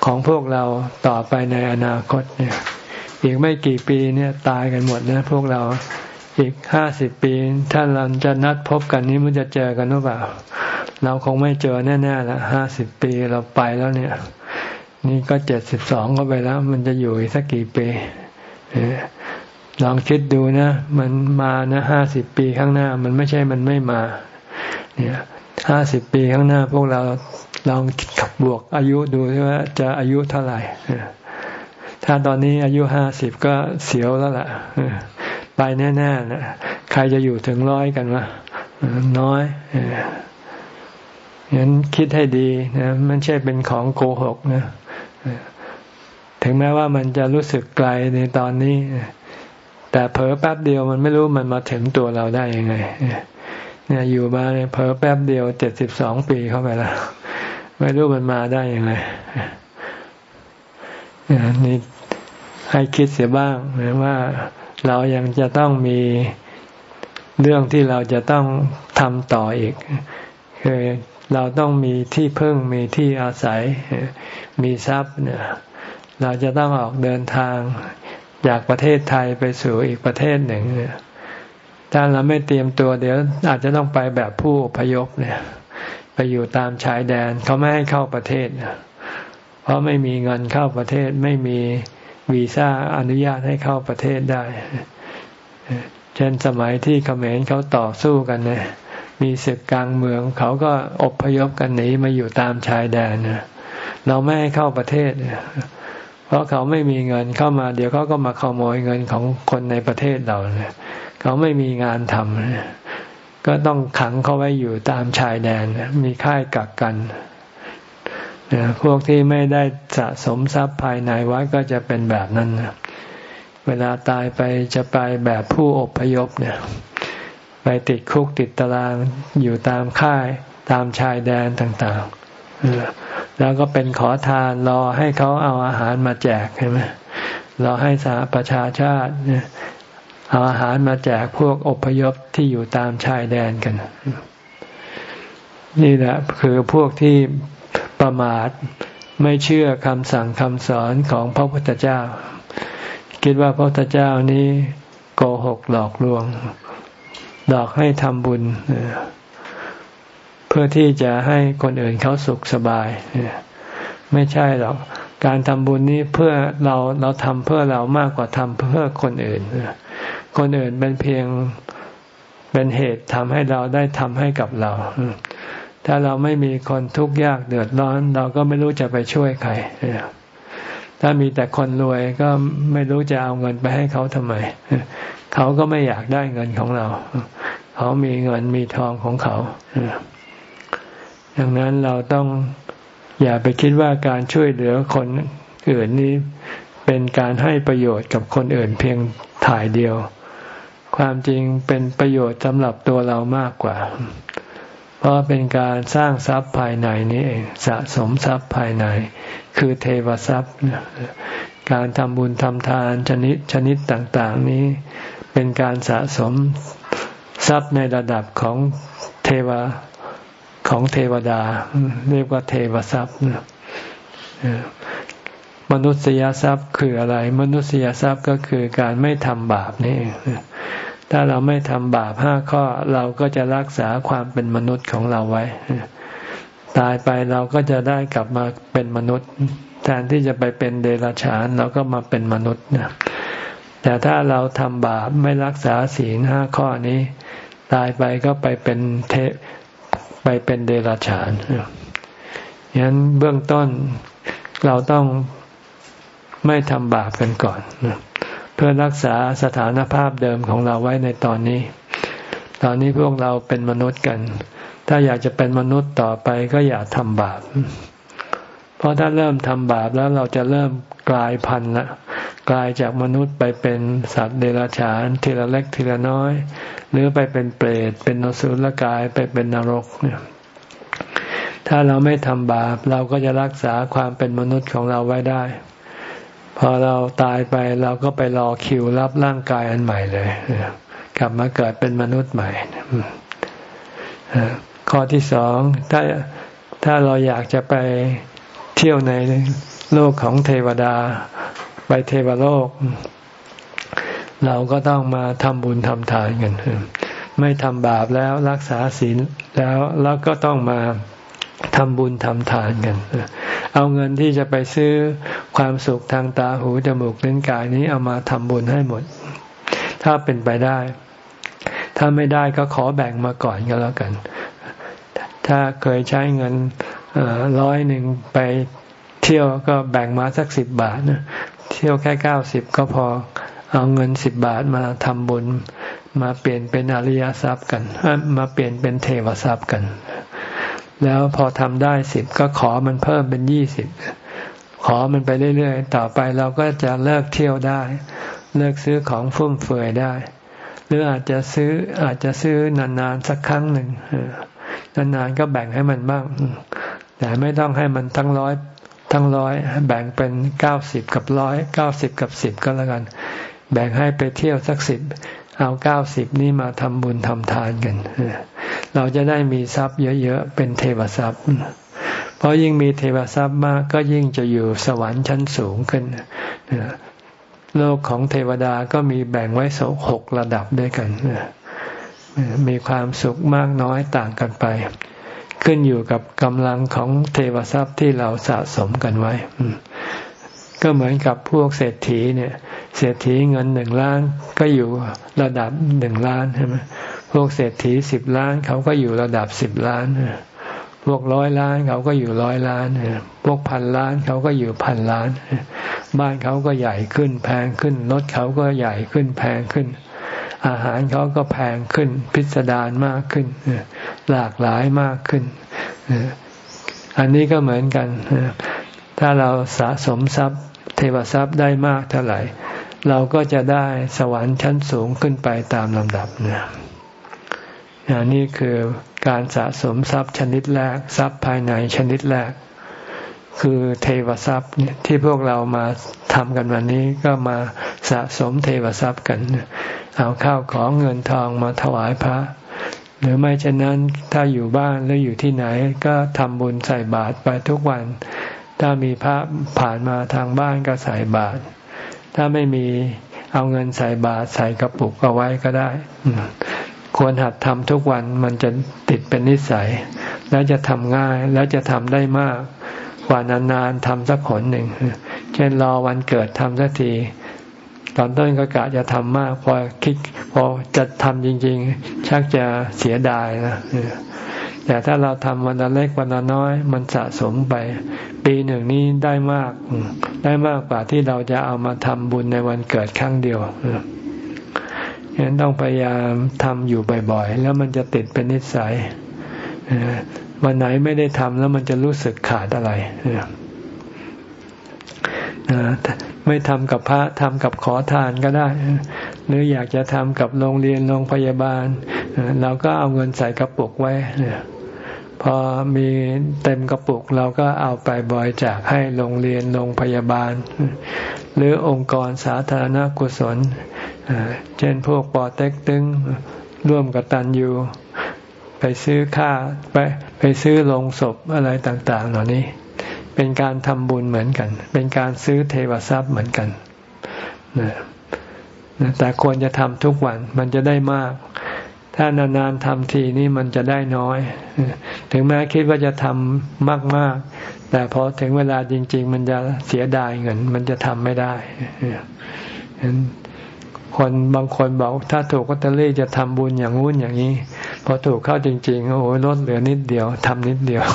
ของพวกเราต่อไปในอนาคตเนี่ย อีกไม่กี่ปีเนี่ยตายกันหมดนะพวกเราอีกห้าสิบปีถ้าเราจะนัดพบกันนี้มันจะเจอกันหรือเปล่า เราคงไม่เจอแน่ๆละห้าสิบปีเราไปแล้วเนี่ย นี่ก็เจ็ดสิบสองก็ไปแล้ว มันจะอยู่อีกสักกี่ปีลองคิดดูนะ มันมานะห้าสิบปีข้างหน้า มันไม่ใช่มันไม่มา เนี่ยห้าสิบปีข้างหน้า พวกเราลองขับบวกอายุดูว่าจะอายุเท่าไหร่ถ้าตอนนี้อายุห้าสิบก็เสียวแล้วล่ะไปแน่ๆนะใครจะอยู่ถึงร้อยกันวะน้อยงั้นคิดให้ดีนะมันใช่เป็นของโกหกนะ ถึงแม้ว่ามันจะรู้สึกไกลในตอนนี้ แต่เผลอแป๊บเดียวมันไม่รู้มันมาถึงตัวเราได้ยังไงเนี่ยอยู่มาเนี่ยเผลอแป๊บเดียวเจ็ดสิบสองปีเข้าไปแล้ว ไม่รู้มันมาได้ยังไงนี่ให้คิดเสียบ้างว่าเรายังจะต้องมีเรื่องที่เราจะต้องทำต่ออีกคือ เราต้องมีที่พึ่งมีที่อาศัย มีทรัพย์เนี่ยเราจะต้องออกเดินทางจากประเทศไทยไปสู่อีกประเทศหนึ่งเนี่ยถ้าเราไม่เตรียมตัวเดี๋ยวอาจจะต้องไปแบบผู้พยพเนี่ย ไปอยู่ตามชายแดนเขาไม่ให้เข้าประเทศเพราะไม่มีเงินเข้าประเทศไม่มีวีซ่าอนุญาตให้เข้าประเทศได้ เช่นสมัยที่เขมรเขาต่อสู้กันเนี่ย มีศึกกลางเมือง เขาก็อบพยพกันหนีมาอยู่ตามชายแดนเราไม่ให้เข้าประเทศ เพราะเขาไม่มีเงินเข้ามา เดี๋ยวเขาก็มาขโมยเงินของคนในประเทศเราเนี่ยเขาไม่มีงานทำก็ต้องขังเขาไว้อยู่ตามชายแดนมีค่ายกักกันพวกที่ไม่ได้สะสมทรัพย์ภายในไว้ก็จะเป็นแบบนั้น เวลาตายไปจะไปแบบผู้อพยพเนี่ย ไปติดคุกติดตารางอยู่ตามค่ายตามชายแดนต่างๆ แล้วก็เป็นขอทานรอให้เขาเอาอาหารมาแจกใช่ไหมรอให้สาประชาชาติเอาอาหารมาแจกพวกอพยพที่อยู่ตามชายแดนกัน นี่แหละคือพวกที่ประมาทไม่เชื่อคำสั่งคำสอนของพระพุทธเจ้า คิดว่าพระพุทธเจ้านี้โกหกหลอกลวง หลอกให้ทำบุญเพื่อที่จะให้คนอื่นเขาสุขสบายไม่ใช่หรอกการทำบุญนี้เพื่อเราเราทำเพื่อเรามากกว่าทำเพื่อคนอื่นคนอื่นเป็นเพียงเป็นเหตุทำให้เราได้ทำให้กับเราถ้าเราไม่มีคนทุกข์ยากเดือดร้อน เราก็ไม่รู้จะไปช่วยใคร ถ้ามีแต่คนรวยก็ไม่รู้จะเอาเงินไปให้เขาทำไม เขาก็ไม่อยากได้เงินของเรา เขามีเงินมีทองของเขาดังนั้นเราต้องอย่าไปคิดว่าการช่วยเหลือคนอื่นนี้เป็นการให้ประโยชน์กับคนอื่นเพียงถ่ายเดียว ความจริงเป็นประโยชน์สำหรับตัวเรามากกว่า เพราะเป็นการสร้างทรัพย์ภายในนี้เองสะสมทรัพย์ภายใน คือเทวทรัพย์ การทำบุญทำทานชนิดชนิดต่างๆนี้ เป็นการสะสมทรัพย์ในระดับของเทวของเทวดา เรียกว่าเทวทรัพย์มนุษยทรัพย์คืออะไร มนุษยทรัพย์ก็คือการไม่ทำบาปนี่ ถ้าเราไม่ทำบาปห้าข้อ เราก็จะรักษาความเป็นมนุษย์ของเราไว้ ตายไปเราก็จะได้กลับมาเป็นมนุษย์ แทนที่จะไปเป็นเดรัจฉานเราก็มาเป็นมนุษย์นะแต่ถ้าเราทำบาปไม่รักษาศีลห้าข้อนี้ ตายไปก็ไปเป็นเทไปเป็นเดรัจฉานฉะนั้นเบื้องต้นเราต้องไม่ทำบาปกันก่อน เพื่อรักษาสถานภาพเดิมของเราไว้ในตอนนี้ ตอนนี้พวกเราเป็นมนุษย์กัน ถ้าอยากจะเป็นมนุษย์ต่อไปก็อย่าทำบาป เพราะถ้าเริ่มทำบาปแล้วเราจะเริ่มกลายพันธุ์ละกลายจากมนุษย์ไปเป็นสัตว์เดรัจฉานทีละเล็กทีละน้อย หรือไปเป็นเปรตเป็นนสุลกายไปเป็นนรกเนี่ยถ้าเราไม่ทำบาปเราก็จะรักษาความเป็นมนุษย์ของเราไว้ได้ พอเราตายไปเราก็ไปรอคิวรับร่างกายอันใหม่เลย กลับมาเกิดเป็นมนุษย์ใหม่ข้อที่สองถ้าถ้าเราอยากจะไปเที่ยวในโลกของเทวดา ไปเทวโลก เราก็ต้องมาทำบุญทำทานกันไม่ทำบาปแล้วรักษาศีลแล้วแล้วก็ต้องมา ทำบุญทำทานกัน เอาเงินที่จะไปซื้อความสุขทางตาหูจมูกลิ้นกายนี้เอามาทำบุญให้หมด ถ้าเป็นไปได้ ถ้าไม่ได้ก็ขอแบ่งมาก่อนก็แล้วกัน ถ้าเคยใช้เงินร้อยหนึ่งไปเที่ยวก็แบ่งมาสักสิบบาทนะเที่ยวแค่เก้าสิบก็พอเอาเงินสิบบาทมาทำบุญ มาเปลี่ยนเป็นอริยทรัพย์กัน มาเปลี่ยนเป็นเทวทรัพย์กัน แล้วพอทำได้สิบก็ขอมันเพิ่มเป็นยี่สิบขอมันไปเรื่อยๆ ต่อไปเราก็จะเลิกเที่ยวได้ เลิกซื้อของฟุ่มเฟือยได้ หรืออาจจะซื้ออาจจะซื้อนานๆสักครั้งหนึ่งนานๆก็แบ่งให้มันบ้างแต่ไม่ต้องให้มันทั้งร้อยทั้งร้อยแบ่งเป็นเก้าสิบกับร้อยเก้าสิบกับสิบก็แล้วกัน แบ่งให้ไปเที่ยวสักสิบ เอาเก้าสิบนี้มาทำบุญทำทานกัน เราจะได้มีทรัพย์เยอะๆ เป็นเทวทรัพย์ เพราะยิ่งมีเทวทรัพย์มากก็ยิ่งจะอยู่สวรรค์ชั้นสูงขึ้น โลกของเทวดาก็มีแบ่งไว้สหกระดับด้วยกัน มีความสุขมากน้อยต่างกันไป ขึ้นอยู่กับกำลังของเทวทรัพย์ที่เราสะสมกันไว้ ก็เหมือนกับพวกเศรษฐีเนี่ย เศรษฐีเงินหนึ่งล้านก็อยู่ระดับหนึ่งล้านใช่ไหมพวกเศรษฐีสิบล้านเขาก็อยู่ระดับสิบล้าน พวกร้อยล้านเขาก็อยู่ร้อยล้าน พวกพันล้านเขาก็อยู่พันล้าน บ้านเขาก็ใหญ่ขึ้นแพงขึ้น รถเขาก็ใหญ่ขึ้นแพงขึ้น อาหารเขาก็แพงขึ้น พิสดารมากขึ้น หลากหลายมากขึ้น อันนี้ก็เหมือนกัน ถ้าเราสะสมทรัพย์ เทวทรัพย์ได้มากเท่าไหร่ เราก็จะได้สวรรค์ชั้นสูงขึ้นไปตามลำดับเนี่ยนี่คือการสะสมทรัพย์ชนิดแรก ทรัพย์ภายในชนิดแรก คือเทวทรัพย์ที่พวกเรามาทำกันวันนี้ก็มาสะสมเทวทรัพย์กัน เอาข้าวของเงินทองมาถวายพระ หรือไม่เช่นนั้นถ้าอยู่บ้านหรืออยู่ที่ไหนก็ทำบุญใส่บาตรไปทุกวัน ถ้ามีพระผ่านมาทางบ้านก็ใส่บาตรถ้าไม่มีเอาเงินใส่บาตรใส่กระปุกเอาไว้ก็ได้ ควรหัดทำทุกวันมันจะติดเป็นนิสัย แล้วจะทำง่ายแล้วจะทำได้มากกว่านานๆทำสักขนหนึ่ง เช่นรอวันเกิดทำสักที ตอนต้นก็กะจะทำมาก พอคิดพอจะทำจริง ๆ ชักจะเสียดายนะ แต่ถ้าเราทำวันละเล็กวันละน้อย มันสะสมไป ปีหนึ่งนี้ได้มาก ได้มากกว่าที่เราจะเอามาทำบุญในวันเกิดครั้งเดียวฉะนั้นต้องพยายามทำอยู่บ่อยๆ แล้วมันจะติดเป็นนิสัยวันไหนไม่ได้ทำแล้วมันจะรู้สึกขาดอะไรไม่ทำกับพระทำกับขอทานก็ได้ หรืออยากจะทำกับโรงเรียนโรงพยาบาล เราก็เอาเงินใส่กระปุกไว้ พอมีเต็มกระปุกเราก็เอาไปบริจาคให้โรงเรียนโรงพยาบาล หรือองค์กรสาธารณกุศล เช่นพวกปอเต็กตึงร่วมกับตันยูไปซื้อค่าไปไปซื้อลงศพอะไรต่าง ๆ เหล่านี้ เป็นการทำบุญเหมือนกัน เป็นการซื้อเทวทรัพย์เหมือนกันนะแต่ควรจะทำทุกวันมันจะได้มาก ถ้านานๆทำทีนี่มันจะได้น้อย ถึงแม้คิดว่าจะทำมาก ๆ แต่พอถึงเวลาจริง ๆ มันจะเสียดายเงิน มันจะทำไม่ได้คนบางคนบอกถ้าถูกกัตเตอรี่จะทำบุญอย่างงู้นอย่างนี้ พอถูกเข้าจริง ๆ โอ้โหลดเหลือนิดเดียวทำนิดเดียว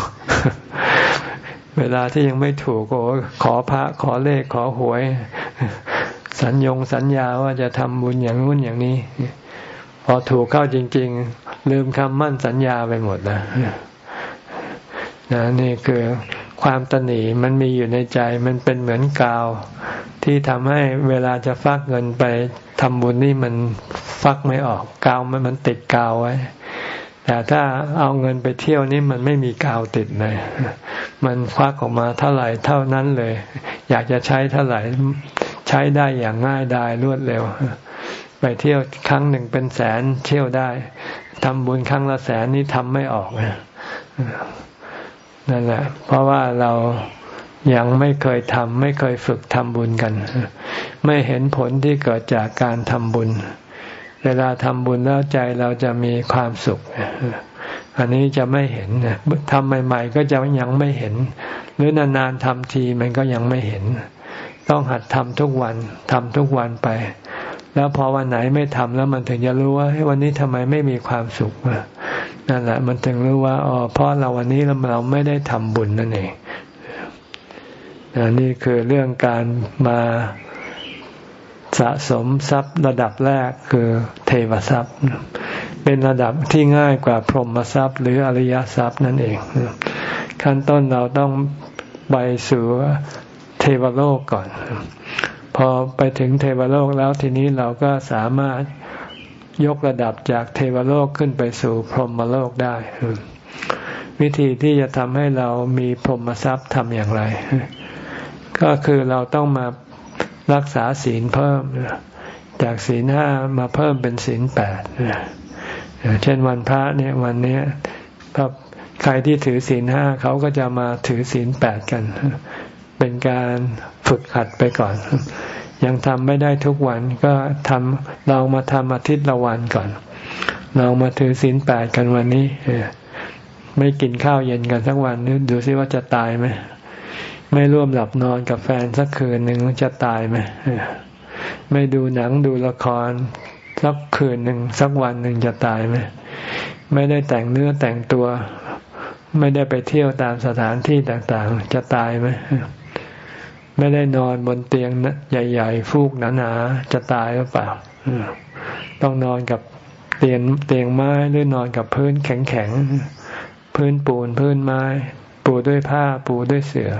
เวลาที่ยังไม่ถูกก็ขอพระขอเลขขอหวย สัญญงสัญญาว่าจะทำบุญอย่างนู้นอย่างนี้ อถูกเข้าจริง ๆ ลืมคำมั่นสัญญาไปหมดนะนะนี่คือความตนีมันมีอยู่ในใจมันเป็นเหมือนกาว ที่ทำให้เวลาจะฟักเงินไปทำบุญนี่มันฟักไม่ออกกาวมันมันติดกาวไว้ แต่ถ้าเอาเงินไปเที่ยวนี่มันไม่มีกาวติดเลย มันฟักออกมาเท่าไหร่เท่านั้นเลย อยากจะใช้เท่าไหร่ ใช้ได้อย่างง่ายดายรวดเร็ว ไปเที่ยวครั้งหนึ่งเป็นแสนเที่ยวได้ทำบุญครั้งละแสนนี่ทำไม่ออกนั่นแหละ เพราะว่าเรายังไม่เคยทำไม่เคยฝึกทำบุญกัน ไม่เห็นผลที่เกิดจากการทำบุญ เวลาทำบุญแล้วใจเราจะมีความสุข อันนี้จะไม่เห็นทำใหม่ๆก็จะยังไม่เห็น หรือนานๆทำทีมันก็ยังไม่เห็น ต้องหัดทำทุกวันทำทุกวันไป แล้วพอวันไหนไม่ทำแล้วมันถึงจะรู้ว่าวันนี้ทำไมไม่มีความสุขนั่นแหละ มันถึงรู้ว่าอ๋อเพราะเราวันนี้เราไม่ได้ทำบุญนั่นเองนี่คือเรื่องการมาสะสมทรัพย์ระดับแรกคือเทวทรัพย์ เป็นระดับที่ง่ายกว่าพรหมทรัพย์ หรืออริยทรัพย์นั่นเองขั้นต้นเราต้องไปสู่เทวโลกก่อน พอไปถึงเทวโลกแล้วทีนี้เราก็สามารถยกระดับจากเทวโลกขึ้นไปสู่พรหมโลกได้ วิธีที่จะทำให้เรามีพรหมทรัพย์ทำอย่างไร ก็คือเราต้องมารักษาศีลเพิ่ม จากศีลห้ามาเพิ่มเป็นศีลแปดเช่นวันพระเนี่ยวันนี้ใครที่ถือศีลห้าเขาก็จะมาถือศีลแปดกัน เป็นการฝึกหัดไปก่อน ยังทำไม่ได้ทุกวันก็ทำเรามาทำอาทิตย์ละวันก่อนเรามาถือศีลแปดกันวันนี้ไม่กินข้าวเย็นกันสักวันนึกดูซิว่าจะตายไหมไม่ร่วมหลับนอนกับแฟนสักคืนหนึ่งจะตายไหมไม่ดูหนังดูละครสักคืนหนึ่งสักวันหนึ่งจะตายไหมไม่ได้แต่งเนื้อแต่งตัว ไม่ได้ไปเที่ยวตามสถานที่ต่างๆ จะตายไหม ไม่ได้นอนบนเตียงใหญ่ ๆ ฟูกหนาๆจะตายหรือเปล่าต้องนอนกับเตียงเตียงไม้หรือนอนกับพื้นแข็งๆพื้นปูนพื้นไม้ ปูด้วยผ้าปูด้วยเสือ่อ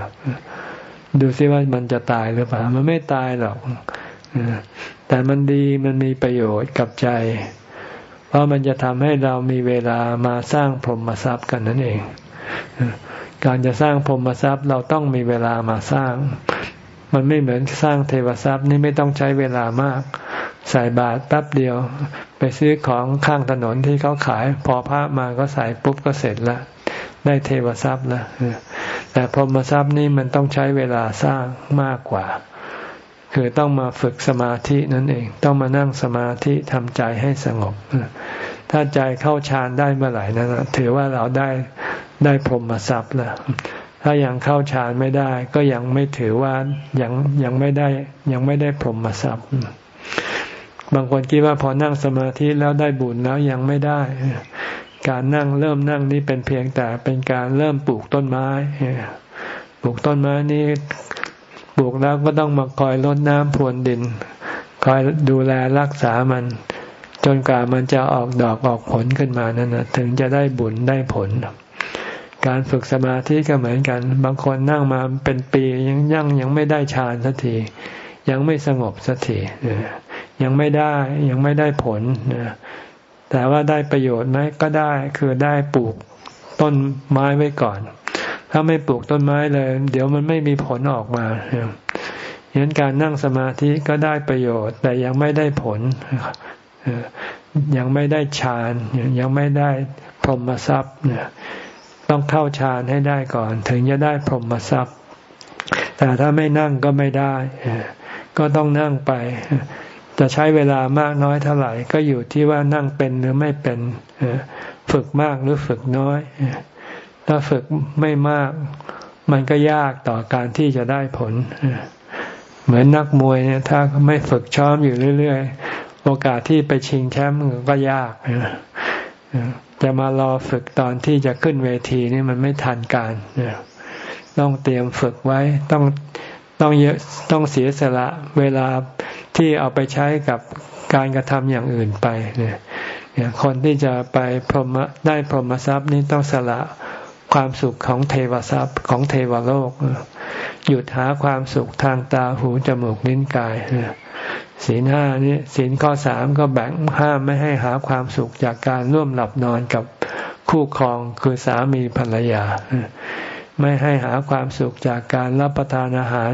ดูซิว่ามันจะตายหรือเปล่า มันไม่ตายหรอกแต่มันดีมันมีประโยชน์กับใจ เพราะมันจะทำให้เรามีเวลามาสร้างพรหมทรัพย์กันนั่นเอง การจะสร้างพรหมทรัพย์เราต้องมีเวลามาสร้าง มันไม่เหมือนสร้างเทวทรัพย์นี่ไม่ต้องใช้เวลามาก ใส่บาตรแป๊บเดียว ไปซื้อของข้างถนนที่เขาขาย พอพระมาก็ใส่ปุ๊บก็เสร็จละได้เทวทรัพย์ล้วแต่พรหมทรัพย์นี่มันต้องใช้เวลาสร้างมากกว่า คือต้องมาฝึกสมาธินั่นเอง ต้องมานั่งสมาธิทำใจให้สงบ ถ้าใจเข้าฌานได้เมื่อไหร่นั้นถือว่าเราได้ได้พรหมทรัพย์แล้ว ถ้ายังเข้าฌานไม่ได้ ก็ยังไม่ถือว่ายังยังไม่ได้ยังไม่ได้พรหมทรัพย์บางคนคิดว่าพอนั่งสมาธิแล้วได้บุญแล้วยังไม่ได้ การนั่งเริ่มนั่งนี้เป็นเพียงแต่เป็นการเริ่มปลูกต้นไม้ปลูกต้นไม้นี้ปลูกแล้วก็ต้องมาคอยรดน้ำพรวนดิน คอยดูแลรักษามัน จนกว่ามันจะออกดอกออกผลขึ้นมานั่นนะถึงจะได้บุญได้ผล การฝึกสมาธิก็เหมือนกัน บางคนนั่งมาเป็นปียังยังยังไม่ได้ฌานสักที ยังไม่สงบสักทียังไม่ได้ยังไม่ได้ผลแต่ว่าได้ประโยชน์ไหมก็ได้คือได้ปลูกต้นไม้ไว้ก่อน ถ้าไม่ปลูกต้นไม้เลย เดี๋ยวมันไม่มีผลออกมาเห็นการนั่งสมาธิก็ได้ประโยชน์ แต่ยังไม่ได้ผลยังไม่ได้ฌานยังไม่ได้พรหมทรัพย์เนี่ย ต้องเข้าฌานให้ได้ก่อน ถึงจะได้พรหมทรัพย์ แต่ถ้าไม่นั่งก็ไม่ได้ ก็ต้องนั่งไป จะใช้เวลามากน้อยเท่าไหร่ ก็อยู่ที่ว่านั่งเป็นหรือไม่เป็นฝึกมากหรือฝึกน้อย ถ้าฝึกไม่มาก มันก็ยากต่อการที่จะได้ผล เหมือนนักมวยเนี่ยถ้าไม่ฝึกช้อมอยู่เรื่อย ๆ โอกาสที่ไปชิงแชมป์ก็ยาก จะมารอฝึกตอนที่จะขึ้นเวทีนี่มันไม่ทันการต้องเตรียมฝึกไว้ต้องต้องเยอะต้องเสียสละเวลาที่เอาไปใช้กับการกระทำอย่างอื่นไปเนี่ยคนที่จะไปพรหมได้พรหมทรัพย์นี้ต้องสละความสุขของเทวทรัพย์ของเทวโลกหยุดหาความสุขทางตาหูจมูกลิ้นกาย ศีลห้านี่ศีลข้อสามก็แบ่งห้ามไม่ให้หาความสุขจากการร่วมหลับนอนกับคู่ครองคือสามีภรรยา ไม่ให้หาความสุขจากการรับประทานอาหาร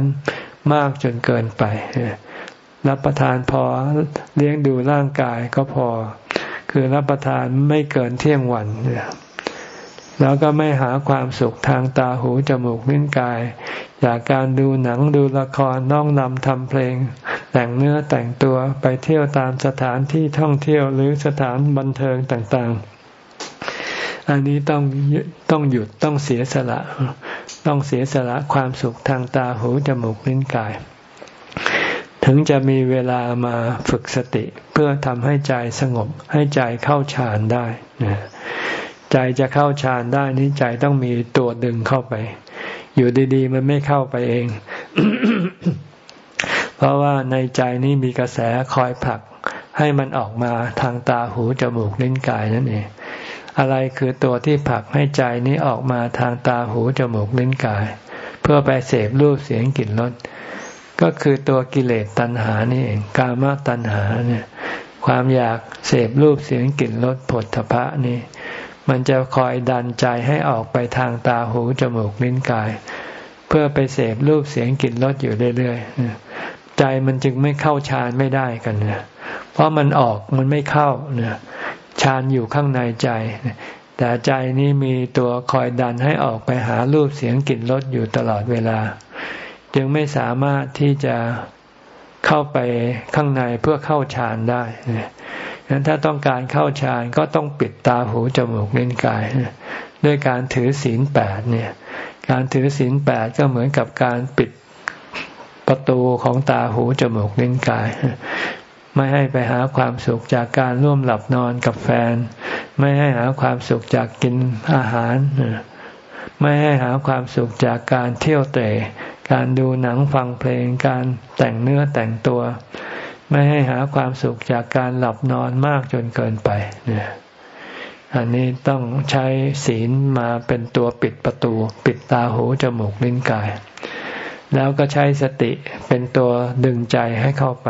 มากจนเกินไป รับประทานพอเลี้ยงดูร่างกายก็พอ คือรับประทานไม่เกินเที่ยงวันแล้วก็ไม่หาความสุขทางตาหูจมูกลิ้นกาย จากการดูหนังดูละครน้องนำทำเพลง แต่งเนื้อแต่งตัวไปเที่ยวตามสถานที่ท่องเที่ยวหรือสถานบันเทิงต่างๆ อันนี้ต้องต้องหยุดต้องเสียสละ ต้องเสียสละความสุขทางตาหูจมูกลิ้นกาย ถึงจะมีเวลามาฝึกสติเพื่อทำให้ใจสงบให้ใจเข้าฌานได้นะใจจะเข้าฌานได้นี้ใจต้องมีตัวดึงเข้าไป อยู่ดีๆ มันไม่เข้าไปเอง เพราะว่าในใจนี้มีกระแสคอยผลักให้มันออกมาทางตาหูจมูกลิ้นกายนั่นเอง อะไรคือตัวที่ผลักให้ใจนี้ออกมาทางตาหูจมูกลิ้นกาย เพื่อไปเสพรูปเสียงกลิ่นรสก็คือตัวกิเลสตัณหานี่เองกามตัณหาเนี่ย ความอยากเสพรูปเสียงกลิ่นรสผลทพะนี่ มันจะคอยดันใจให้ออกไปทางตาหูจมูกลิ้นกาย เพื่อไปเสพรูปเสียงกลิ่นรสอยู่เรื่อยๆ ใจมันจึงไม่เข้าฌานไม่ได้กันเนี่ยเพราะมันออกมันไม่เข้าเนี่ยฌานอยู่ข้างในใจ แต่ใจนี้มีตัวคอยดันให้ออกไปหารูปเสียงกลิ่นรสอยู่ตลอดเวลา จึงไม่สามารถที่จะเข้าไปข้างในเพื่อเข้าฌานได้ฉะนั้นถ้าต้องการเข้าฌานก็ต้องปิดตาหูจมูกลิ้นกาย ด้วยการถือศีลแปดเนี่ย การถือศีลแปดก็เหมือนกับการปิด ประตูของตาหูจมูกลิ้นกาย ไม่ให้ไปหาความสุขจากการร่วมหลับนอนกับแฟน ไม่ให้หาความสุขจากกินอาหาร ไม่ให้หาความสุขจากการเที่ยวเตะการดูหนังฟังเพลง การแต่งเนื้อแต่งตัว ไม่ให้หาความสุขจากการหลับนอนมากจนเกินไปเนี่ยอันนี้ต้องใช้ศีลมาเป็นตัวปิดประตู ปิดตาหูจมูกลิ้นกาย แล้วก็ใช้สติเป็นตัวดึงใจให้เข้าไป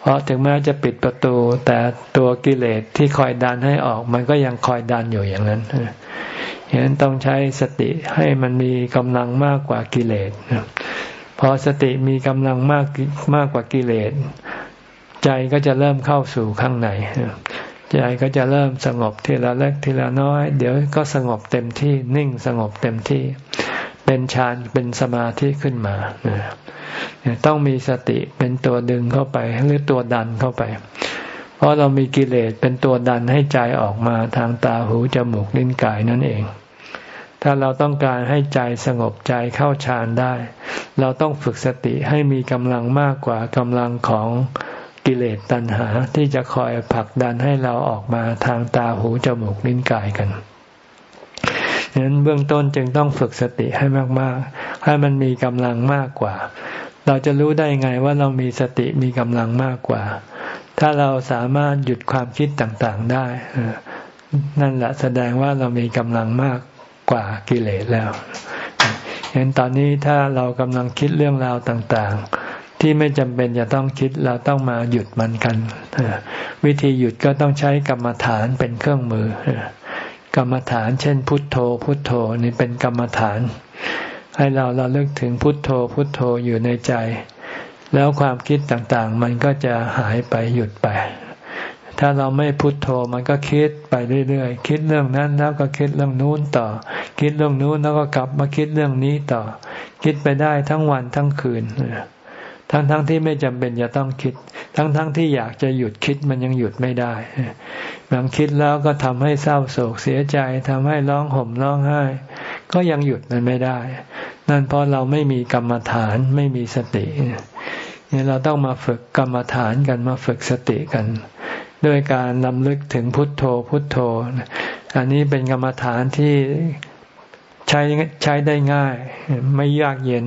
เพราะถึงแม้จะปิดประตู แต่ตัวกิเลสที่คอยดันให้ออก มันก็ยังคอยดันอยู่อย่างนั้นฉะนั้นต้องใช้สติให้มันมีกำลังมากกว่ากิเลสพอสติมีกำลังมากมากกว่ากิเลส ใจก็จะเริ่มเข้าสู่ข้างในใจก็จะเริ่มสงบทีละเล็กทีละน้อย เดี๋ยวก็สงบเต็มที่นิ่งสงบเต็มที่ เป็นฌานเป็นสมาธิขึ้นมาต้องมีสติเป็นตัวดึงเข้าไปหรือตัวดันเข้าไป เพราะเรามีกิเลสเป็นตัวดันให้ใจออกมาทางตาหูจมูกลิ้นกายนั่นเอง ถ้าเราต้องการให้ใจสงบใจเข้าฌานได้ เราต้องฝึกสติให้มีกำลังมากกว่ากำลังของกิเลสตัณหาที่จะคอยผลักดันให้เราออกมาทางตาหูจมูกลิ้นกายกัน ฉะนั้นเบื้องต้นจึงต้องฝึกสติให้มาก ๆ ให้มันมีกำลังมากกว่า เราจะรู้ได้ไงว่าเรามีสติมีกำลังมากกว่า ถ้าเราสามารถหยุดความคิดต่างๆได้ นั่นแหละแสดงว่าเรามีกำลังมากกว่ากิเลสแล้วเห็นตอนนี้ถ้าเรากำลังคิดเรื่องราวต่างๆ ที่ไม่จำเป็นจะต้องคิดเราต้องมาหยุดมันกัน วิธีหยุดก็ต้องใช้กรรมฐานเป็นเครื่องมือ กรรมฐาน เช่น พุทโธ พุทโธนี่เป็นกรรมฐาน ให้เราเราเลิกถึงพุทโธ พุทโธอยู่ในใจ แล้วความคิดต่างๆ มันก็จะหายไปหยุดไป ถ้าเราไม่พุทโธมันก็คิดไปเรื่อยๆ คิดเรื่องนั้นแล้วก็คิดเรื่องนู้นต่อ คิดเรื่องนู้นแล้วก็กลับมาคิดเรื่องนี้ต่อ คิดไปได้ทั้งวันทั้งคืน ทั้งๆทที่ไม่จำเป็นจะต้องคิด ทั้งๆทที่อยากจะหยุดคิดมันยังหยุดไม่ได้บางคิดแล้วก็ทำให้เศร้าโศกเสียใจทำให้ร้องห่มร้องไห้ ก็ยังหยุดมันไม่ได้ นั่นเพราะเราไม่มีกรรมฐานไม่มีสติเนี่ยเราต้องมาฝึกกรรมฐานกันมาฝึกสติกัน ด้วยการนำลึกถึงพุทโธพุทโธ อันนี้เป็นกรรมฐานที่ ใช้ใช้ได้ง่าย ไม่ยากเย็น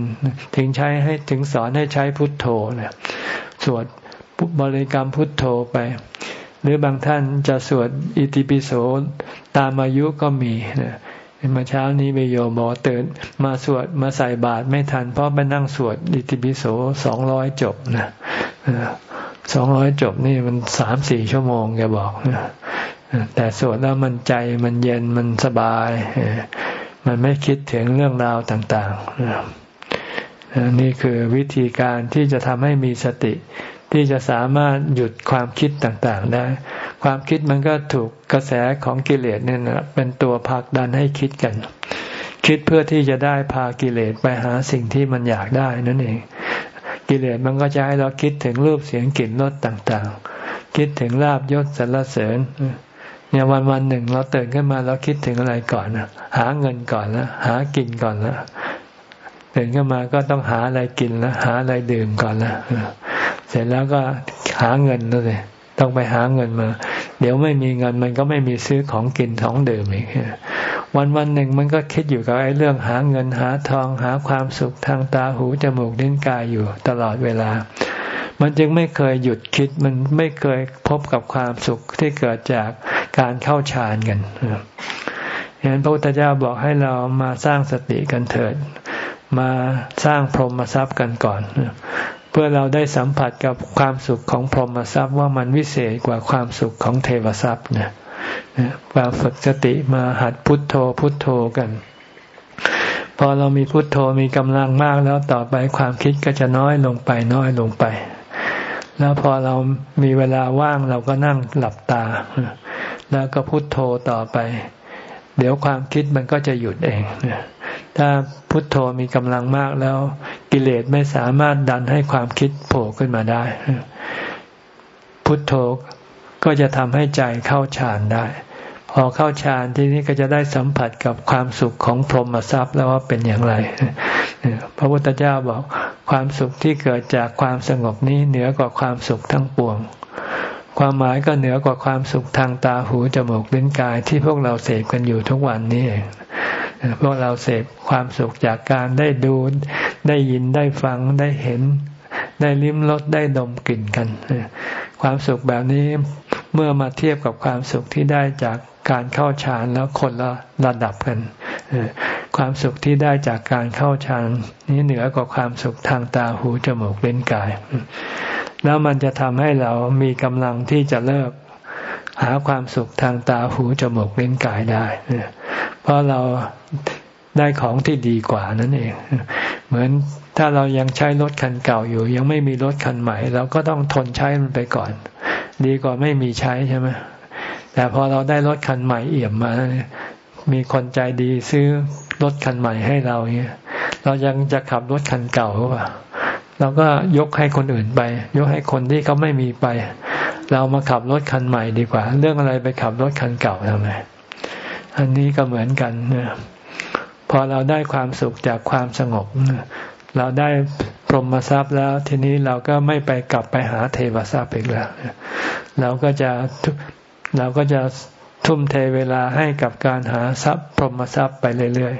ถึงใช้ให้ถึงสอนให้ใช้พุทโธเนี่ยสวดบริกรรมพุทโธไป หรือบางท่านจะสวดอิติปิโสตามอายุก็มีนะเมื่อเช้านี้ไปโยมบอกตื่นมาสวดมาใส่บาตรไม่ทัน เพราะไปนั่งสวดอิติปิโสสองร้อยจบนะสองร้อยจบนี่มันสามสี่ชั่วโมงแกบอกนะแต่สวดแล้วมันใจมันเย็นมันสบาย มันไม่คิดถึงเรื่องราวต่างๆ นี่คือวิธีการที่จะทำให้มีสติ ที่จะสามารถหยุดความคิดต่างๆได้ ความคิดมันก็ถูกกระแสของกิเลสเนี่ยนะเป็นตัวผลักดันให้คิดกัน คิดเพื่อที่จะได้พากิเลสไปหาสิ่งที่มันอยากได้นั่นเอง กิเลสมันก็จะให้เราคิดถึงรูปเสียงกลิ่นรสต่างๆ คิดถึงลาบยศสรรเสริญ เนี่ยวันวันหนึ่งเราตื่นขึ้นมาเราคิดถึงอะไรก่อนนะหาเงินก่อนแล้วหากินก่อนแล้วตื่นขึ้นมาก็ต้องหาอะไรกินแล้วหาอะไรดื่มก่อนแล้วเสร็จแล้วก็หาเงินนั่นเลยต้องไปหาเงินมา เดี๋ยวไม่มีเงินมันก็ไม่มีซื้อของกินของดื่มอีกวันวันหนึ่งมันก็คิดอยู่กับไอ้เรื่องหาเงินหาทองหาความสุขทางตาหูจมูกลิ้นกายอยู่ตลอดเวลา มันจึงไม่เคยหยุดคิดมันไม่เคยพบกับความสุขที่เกิดจาก การเข้าฌานกันเห็นพระพุทธเจ้าบอกให้เรามาสร้างสติกันเถิด มาสร้างพรหมทรัพย์กันก่อน เพื่อเราได้สัมผัสกับความสุขของพรหมทรัพย์ว่ามันวิเศษกว่าความสุขของเทวทรัพย์เนี่ยมาฝึกสติมาหัดพุทโธพุทโธกัน พอเรามีพุทโธมีกำลังมากแล้วต่อไปความคิดก็จะน้อยลงไปน้อยลงไป แล้วพอเรามีเวลาว่างเราก็นั่งหลับตา แล้วก็พุทโธต่อไป เดี๋ยวความคิดมันก็จะหยุดเองถ้าพุทโธมีกำลังมากแล้ว กิเลสไม่สามารถดันให้ความคิดโผล่ขึ้นมาได้ พุทโธก็จะทำให้ใจเข้าฌานได้ พอเข้าฌานที่นี้ก็จะได้สัมผัสกับความสุขของพรหมทรัพย์แล้วว่าเป็นอย่างไร พระพุทธเจ้าบอกความสุขที่เกิดจากความสงบนี้เหนือกว่าความสุขทั้งปวง ความหมายก็เหนือกว่าความสุขทางตาหูจมูกลิ้นกายที่พวกเราเสพกันอยู่ทุกวันนี้พวกเราเสพความสุขจากการได้ดูได้ยินได้ฟังได้เห็น ได้ลิ้มรสได้ดมกลิ่นกัน ความสุขแบบนี้เมื่อมาเทียบกับความสุขที่ได้จากการเข้าฌานแล้วคนละระดับกัน ความสุขที่ได้จากการเข้าฌานนี้เหนือกว่าความสุขทางตาหูจมูกเล่นกาย แล้วมันจะทำให้เรามีกำลังที่จะเลิกหาความสุขทางตาหูจมูกเล่นกายได้ เพราะเราได้ของที่ดีกว่านั่นเอง เหมือนถ้าเรายังใช้รถคันเก่าอยู่ ยังไม่มีรถคันใหม่เราก็ต้องทนใช้มันไปก่อน ดีกว่าไม่มีใช้ใช่ไหมแต่พอเราได้รถคันใหม่เอี่ยมมา มีคนใจดีซื้อรถคันใหม่ให้เราเนี่ยเรายังจะขับรถคันเก่าหรือเปล่า เราก็ยกให้คนอื่นไป ยกให้คนที่เขาไม่มีไป เรามาขับรถคันใหม่ดีกว่า เรื่องอะไรไปขับรถคันเก่าทำไมอันนี้ก็เหมือนกันนี่ยพอเราได้ความสุขจากความสงบ เราได้พรหมทรัพย์แล้ว ทีนี้เราก็ไม่ไปกลับไปหาเทวทรัพย์อีกแล้ว เราก็จะเราก็จะทุ่มเทเวลาให้กับการหาทรัพย์พรหมทรัพย์ไปเรื่อย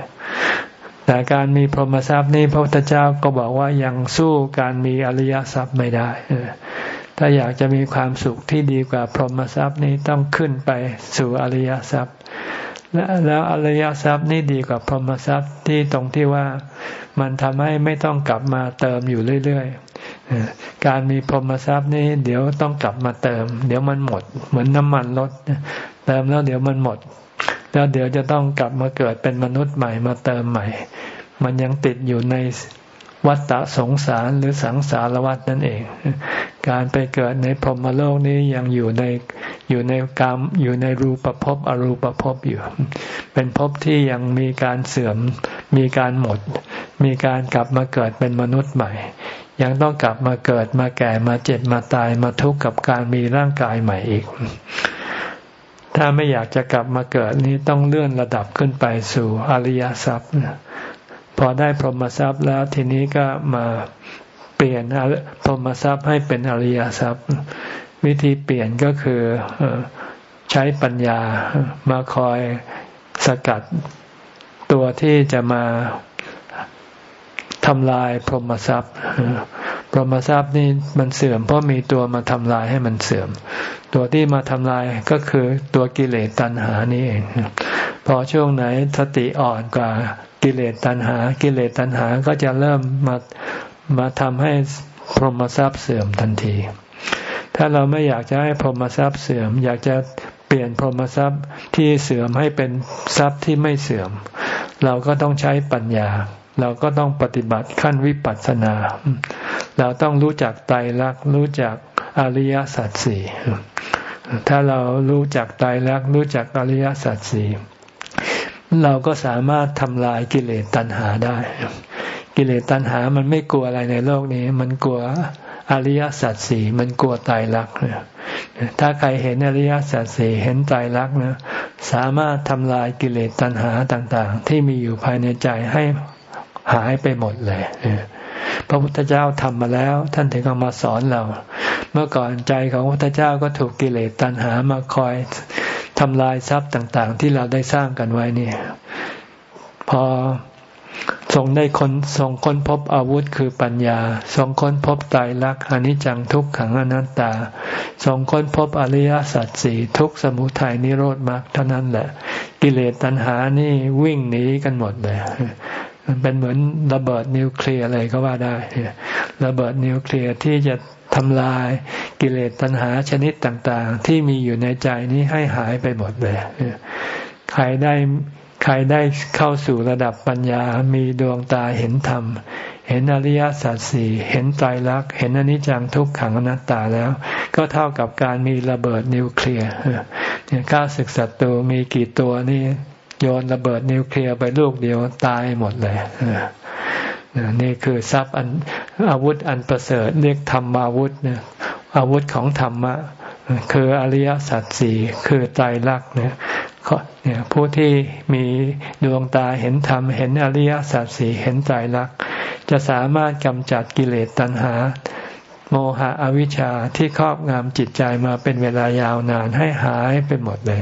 แต่การมีพรหมทรัพย์นี้พระพุทธเจ้าก็บอกว่ายังสู้การมีอริยทรัพย์ไม่ได้ถ้าอยากจะมีความสุขที่ดีกว่าพรหมทรัพย์นี้ต้องขึ้นไปสู่อริยทรัพย์ และแล้วอริยทรัพย์นี่ดีกว่าพรหมทรัพย์ที่ตรงที่ว่ามันทำให้ไม่ต้องกลับมาเติมอยู่เรื่อยๆการมีพรหมทรัพย์นี่เดี๋ยวต้องกลับมาเติม เดี๋ยวมันหมด เหมือนน้ำมันรถเติมแล้วเดี๋ยวมันหมด แล้วเดี๋ยวจะต้องกลับมาเกิดเป็นมนุษย์ใหม่มาเติมใหม่ มันยังติดอยู่ในวัฏฏะสงสารหรือสังสารวัฏนั่นเอง การไปเกิดในพรหมโลกนี้ยังอยู่ในอยู่ในกรรมอยู่ในรูปภพอรูปภพอยู่ เป็นภพที่ยังมีการเสื่อมมีการหมด มีการกลับมาเกิดเป็นมนุษย์ใหม่ ยังต้องกลับมาเกิดมาแก่มาเจ็บมาตายมาทุกข์กับการมีร่างกายใหม่อีก ถ้าไม่อยากจะกลับมาเกิดนี้ต้องเลื่อนระดับขึ้นไปสู่อริยทรัพย์พอได้พรหมทรัพย์แล้วทีนี้ก็มาเปลี่ยนพรหมทรัพย์ให้เป็นอริยทรัพย์ วิธีเปลี่ยนก็คือใช้ปัญญามาคอยสกัดตัวที่จะมาทำลายพรหมทรัพย์ พรหมทรัพย์นี่มันเสื่อมเพราะมีตัวมาทำลายให้มันเสื่อม ตัวที่มาทำลายก็คือตัวกิเลสตัณหานี่เอง พอช่วงไหนสติอ่อนกว่ากิเลสตัณหา กิเลสตัณหาก็จะเริ่มมามาทำให้พรหมทรัพย์เสื่อมทันที ถ้าเราไม่อยากจะให้พรหมทรัพย์เสื่อม อยากจะเปลี่ยนพรหมทรัพย์ที่เสื่อมให้เป็นทรัพย์ที่ไม่เสื่อม เราก็ต้องใช้ปัญญา เราก็ต้องปฏิบัติขั้นวิปัสสนา เราต้องรู้จักไตรลักษณ์รู้จัก อริยสัจสี่ถ้าเรารู้จักไตรลักรู้จักอริยสัจสี่เราก็สามารถทำลายกิเลสตัณหาได้ กิเลสตัณหามันไม่กลัวอะไรในโลกนี้ มันกลัวอริยสัจสี่มันกลัวตายรักเนี่ยถ้าใครเห็นอริยสัจสี่เห็นตายรักนะสามารถทำลายกิเลสตัณหาต่าง ๆ ที่มีอยู่ภายในใจให้หายไปหมดเลย พระพุทธเจ้าทำมาแล้ว ท่านถึงเอามาสอนเรา เมื่อก่อนใจของพระพุทธเจ้าก็ถูกกิเลสตัณหามาคอยทำลายทรัพย์ต่างๆ ที่เราได้สร้างกันไว้นี่พอทรงได้คนทรงค้นพบอาวุธคือปัญญา ทรงค้นพบไตรลักอนิจจังทุกขังอนัตตา ทรงค้นพบอริยสัจสี่ทุกสมุทัยนิโรธมรรคเท่านั้นแหละ กิเลสตัณหานี่วิ่งหนีกันหมดเลย มันเป็นเหมือนระเบิดนิวเคลียร์เลยก็ว่าได้ระเบิดนิวเคลียร์ที่จะทำลายกิเลสตัณหาชนิดต่าง ๆ ที่มีอยู่ในใจนี้ให้หายไปหมดเลยใครได้ใครได้เข้าสู่ระดับปัญญา มีดวงตาเห็นธรรม เห็นอริยสัจสี่ เห็นไตรลักษณ์ เห็นอนิจจังทุกขังอนัตตาแล้ว ก็เท่ากับการมีระเบิดนิวเคลียร์เนี่ยข้าศึกศัตรูมีกี่ตัวนี่ โยนระเบิดนิวเคลียร์ไปลูกเดียวตายหมดเลยนี่คือทรัพย์อันอาวุธอันประเสริฐเรียกธรรมอาวุธเนี่ยอาวุธของธรรมะคืออริยสัจสี่คือไตรลักษณ์เนี่ยเนี่ยผู้ที่มีดวงตาเห็นธรรมเห็นอริยสัจสี่เห็นไตรลักษณ์จะสามารถกำจัดกิเลสตัณหา โมหะอวิชชาที่ครอบงำจิตใจมาเป็นเวลายาวนานให้หายไปหมดเลย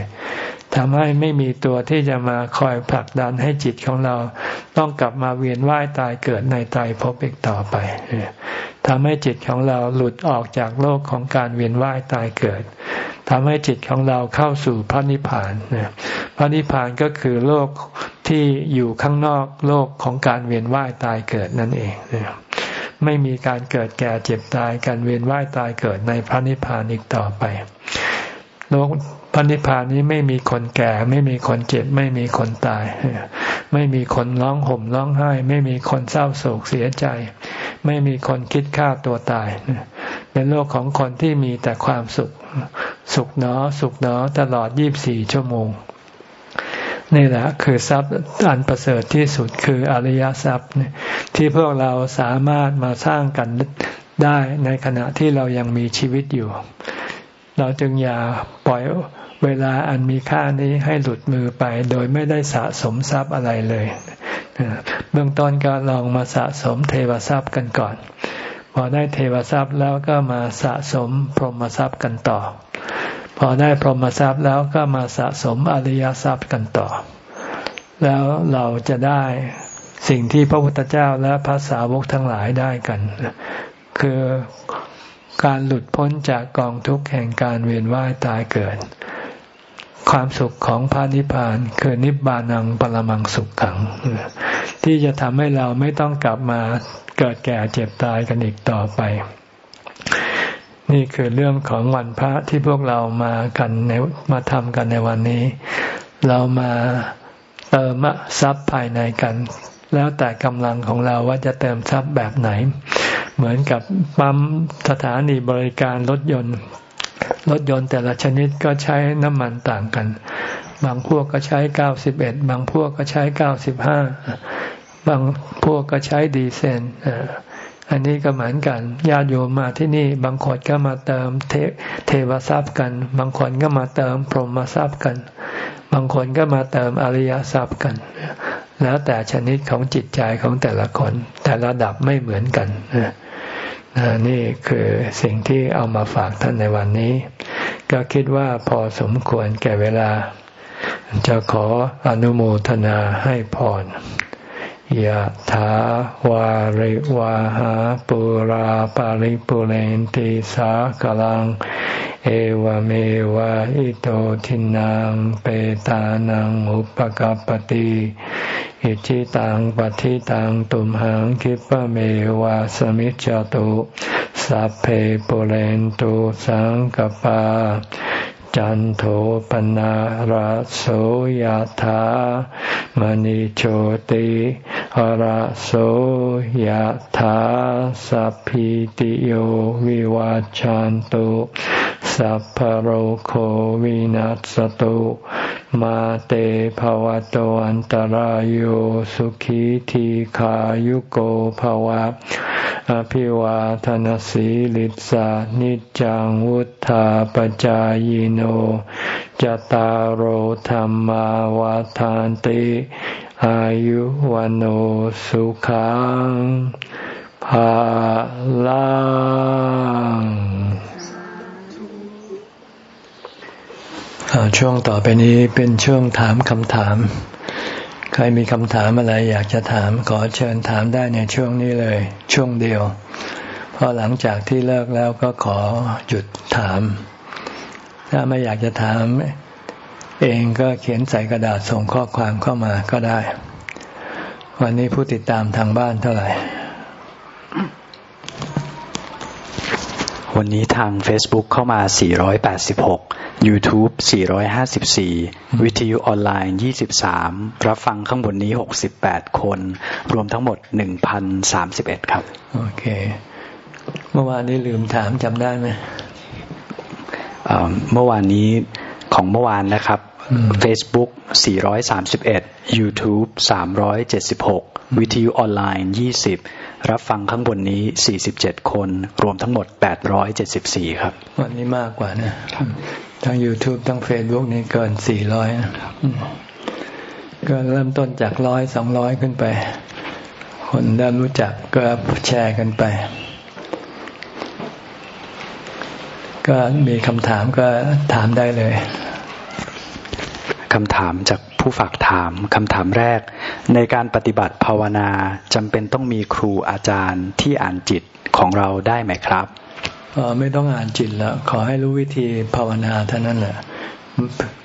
ทำให้ไม่มีตัวที่จะมาคอยผลักดันให้จิตของเรา ต้องกลับมาเวียนว่ายตายเกิดในตายพบอีกต่อไปทำให้จิตของเราหลุดออกจากโลกของการเวียนว่ายตายเกิดทำให้จิตของเราเข้าสู่พระนิพพานพระนิพพานก็คือโลกที่อยู่ข้างนอกโลกของการเวียนว่ายตายเกิดนั่นเองไม่มีการเกิดแก่เจ็บตายการเวียนว่ายตายเกิดในพระนิพพานอีกต่อไป โลก ระนิพพานนี้ไม่มีคนแก่ ไม่มีคนเจ็บ ไม่มีคนตาย ไม่มีคนร้องห่มร้องไห้ ไม่มีคนเศร้าโศกเสียใจ ไม่มีคนคิดฆ่าตัวตาย เป็นโลกของคนที่มีแต่ความสุข สุขเนอสุขเนอตลอดยี่บสี่ชั่วโมงนี่แหละคือทรัพย์อันประเสริฐที่สุดคืออริยทรัพย์ที่พวกเราสามารถมาสร้างกันได้ในขณะที่เรายังมีชีวิตอยู่ เราจึงอย่าปล่อย เวลาอันมีค่านี้ให้หลุดมือไป โดยไม่ได้สะสมทรัพย์อะไรเลยเบื้องต้นก็ลองมาสะสมเทวทรัพย์กันก่อน พอได้เทวทรัพย์แล้วก็มาสะสมพรหมทรัพย์กันต่อ พอได้พรหมทรัพย์แล้วก็มาสะสมอริยทรัพย์กันต่อ แล้วเราจะได้สิ่งที่พระพุทธเจ้าและพระสาวกทั้งหลายได้กัน คือการหลุดพ้นจากกองทุกข์แห่งการเวียนว่ายตายเกิด ความสุขของพระนิพพานคือนิบานังปรมังสุขขัง ที่จะทำให้เราไม่ต้องกลับมาเกิดแก่เจ็บตายกันอีกต่อไป นี่คือเรื่องของวันพระที่พวกเรามากันในมาทำกันในวันนี้ เรามาเติมทรัพย์ภายในกัน แล้วแต่กำลังของเราว่าจะเติมทรัพย์แบบไหน เหมือนกับปั๊มสถานีบริการรถยนต์ รถยนต์แต่ละชนิดก็ใช้น้ำมันต่างกัน บางพวกก็ใช้เก้าสิบเอ็ดบางพวกก็ใช้เก้าสิบห้าบางพวกก็ใช้ดีเซนอันนี้ก็เหมือนกันญาติโยมมาที่นี่ บางคนก็มาเติมเทเทวทรัพย์กัน บางคนก็มาเติมพรหมทรัพย์กัน บางคนก็มาเติมอริยทรัพย์กัน แล้วแต่ชนิดของจิตใจของแต่ละคนแต่ระดับไม่เหมือนกันนี่ นี่คือสิ่งที่เอามาฝากท่านในวันนี้ ก็คิดว่าพอสมควรแก่เวลา จะขออนุโมทนาให้พร ยะถาวาริวาหาปุราปาริปุเรนติสากลัง เอวเมวะอิโตทินังเปตานังอุปกัปติอิจิตังปฏิตังตุมหังคิปะเมวะสมิจจตุสัพเพปุเรนตุสังกปา จันโทปนะระโสยธามณิโชติระโสยธาสัพพิติโยวิวาจันตุ สัพพโรโควินัสตุ มาเตภวะตวันตารโยสุขีทีขายุโกภวะ อภิวาทนสีลิสานิจังวุธาปจายโนจตารโหธรรมาวาทานติ อายุวันโอสุขังภาลังช่วงต่อไปนี้เป็นช่วงถามคำถาม ใครมีคำถามอะไรอยากจะถามขอเชิญถามได้ในช่วงนี้เลย ช่วงเดียวพอหลังจากที่เลิกแล้วก็ขอหยุดถาม ถ้าไม่อยากจะถามเองก็เขียนใส่กระดาษส่งข้อความเข้ามาก็ได้ วันนี้ผู้ติดตามทางบ้านเท่าไหร่ วันนี้ทาง Facebook เข้ามา 486 YouTube 454 วิทยุออนไลน์ 23 รับฟังข้างบนนี้ 68 คน รวมทั้งหมด 1,031 ครับ โอเค เมื่อวานนี้ลืมถามจำได้ไหมเมื่อวานนี้ของเมื่อวานนะครับ Facebook 431 YouTube 376 วิทยุออนไลน์ 20 รับฟังข้างบนนี้ 47 คน รวมทั้งหมด 874 ครับ วันนี้มากกว่านะทั้ง YouTube ทั้ง Facebook นี่เกิน 400นะก็เริ่มต้นจากร้อยสองร้อยขึ้นไป คนได้รู้จักก็แชร์กันไป ก็มีคำถามก็ถามได้เลยคำถามจาก ผู้ฝากถามคำถามแรก ในการปฏิบัติภาวนาจำเป็นต้องมีครูอาจารย์ที่อ่านจิตของเราได้ไหมครับไม่ต้องอ่านจิตแล้วขอให้รู้วิธีภาวนาเท่านั้นแหละ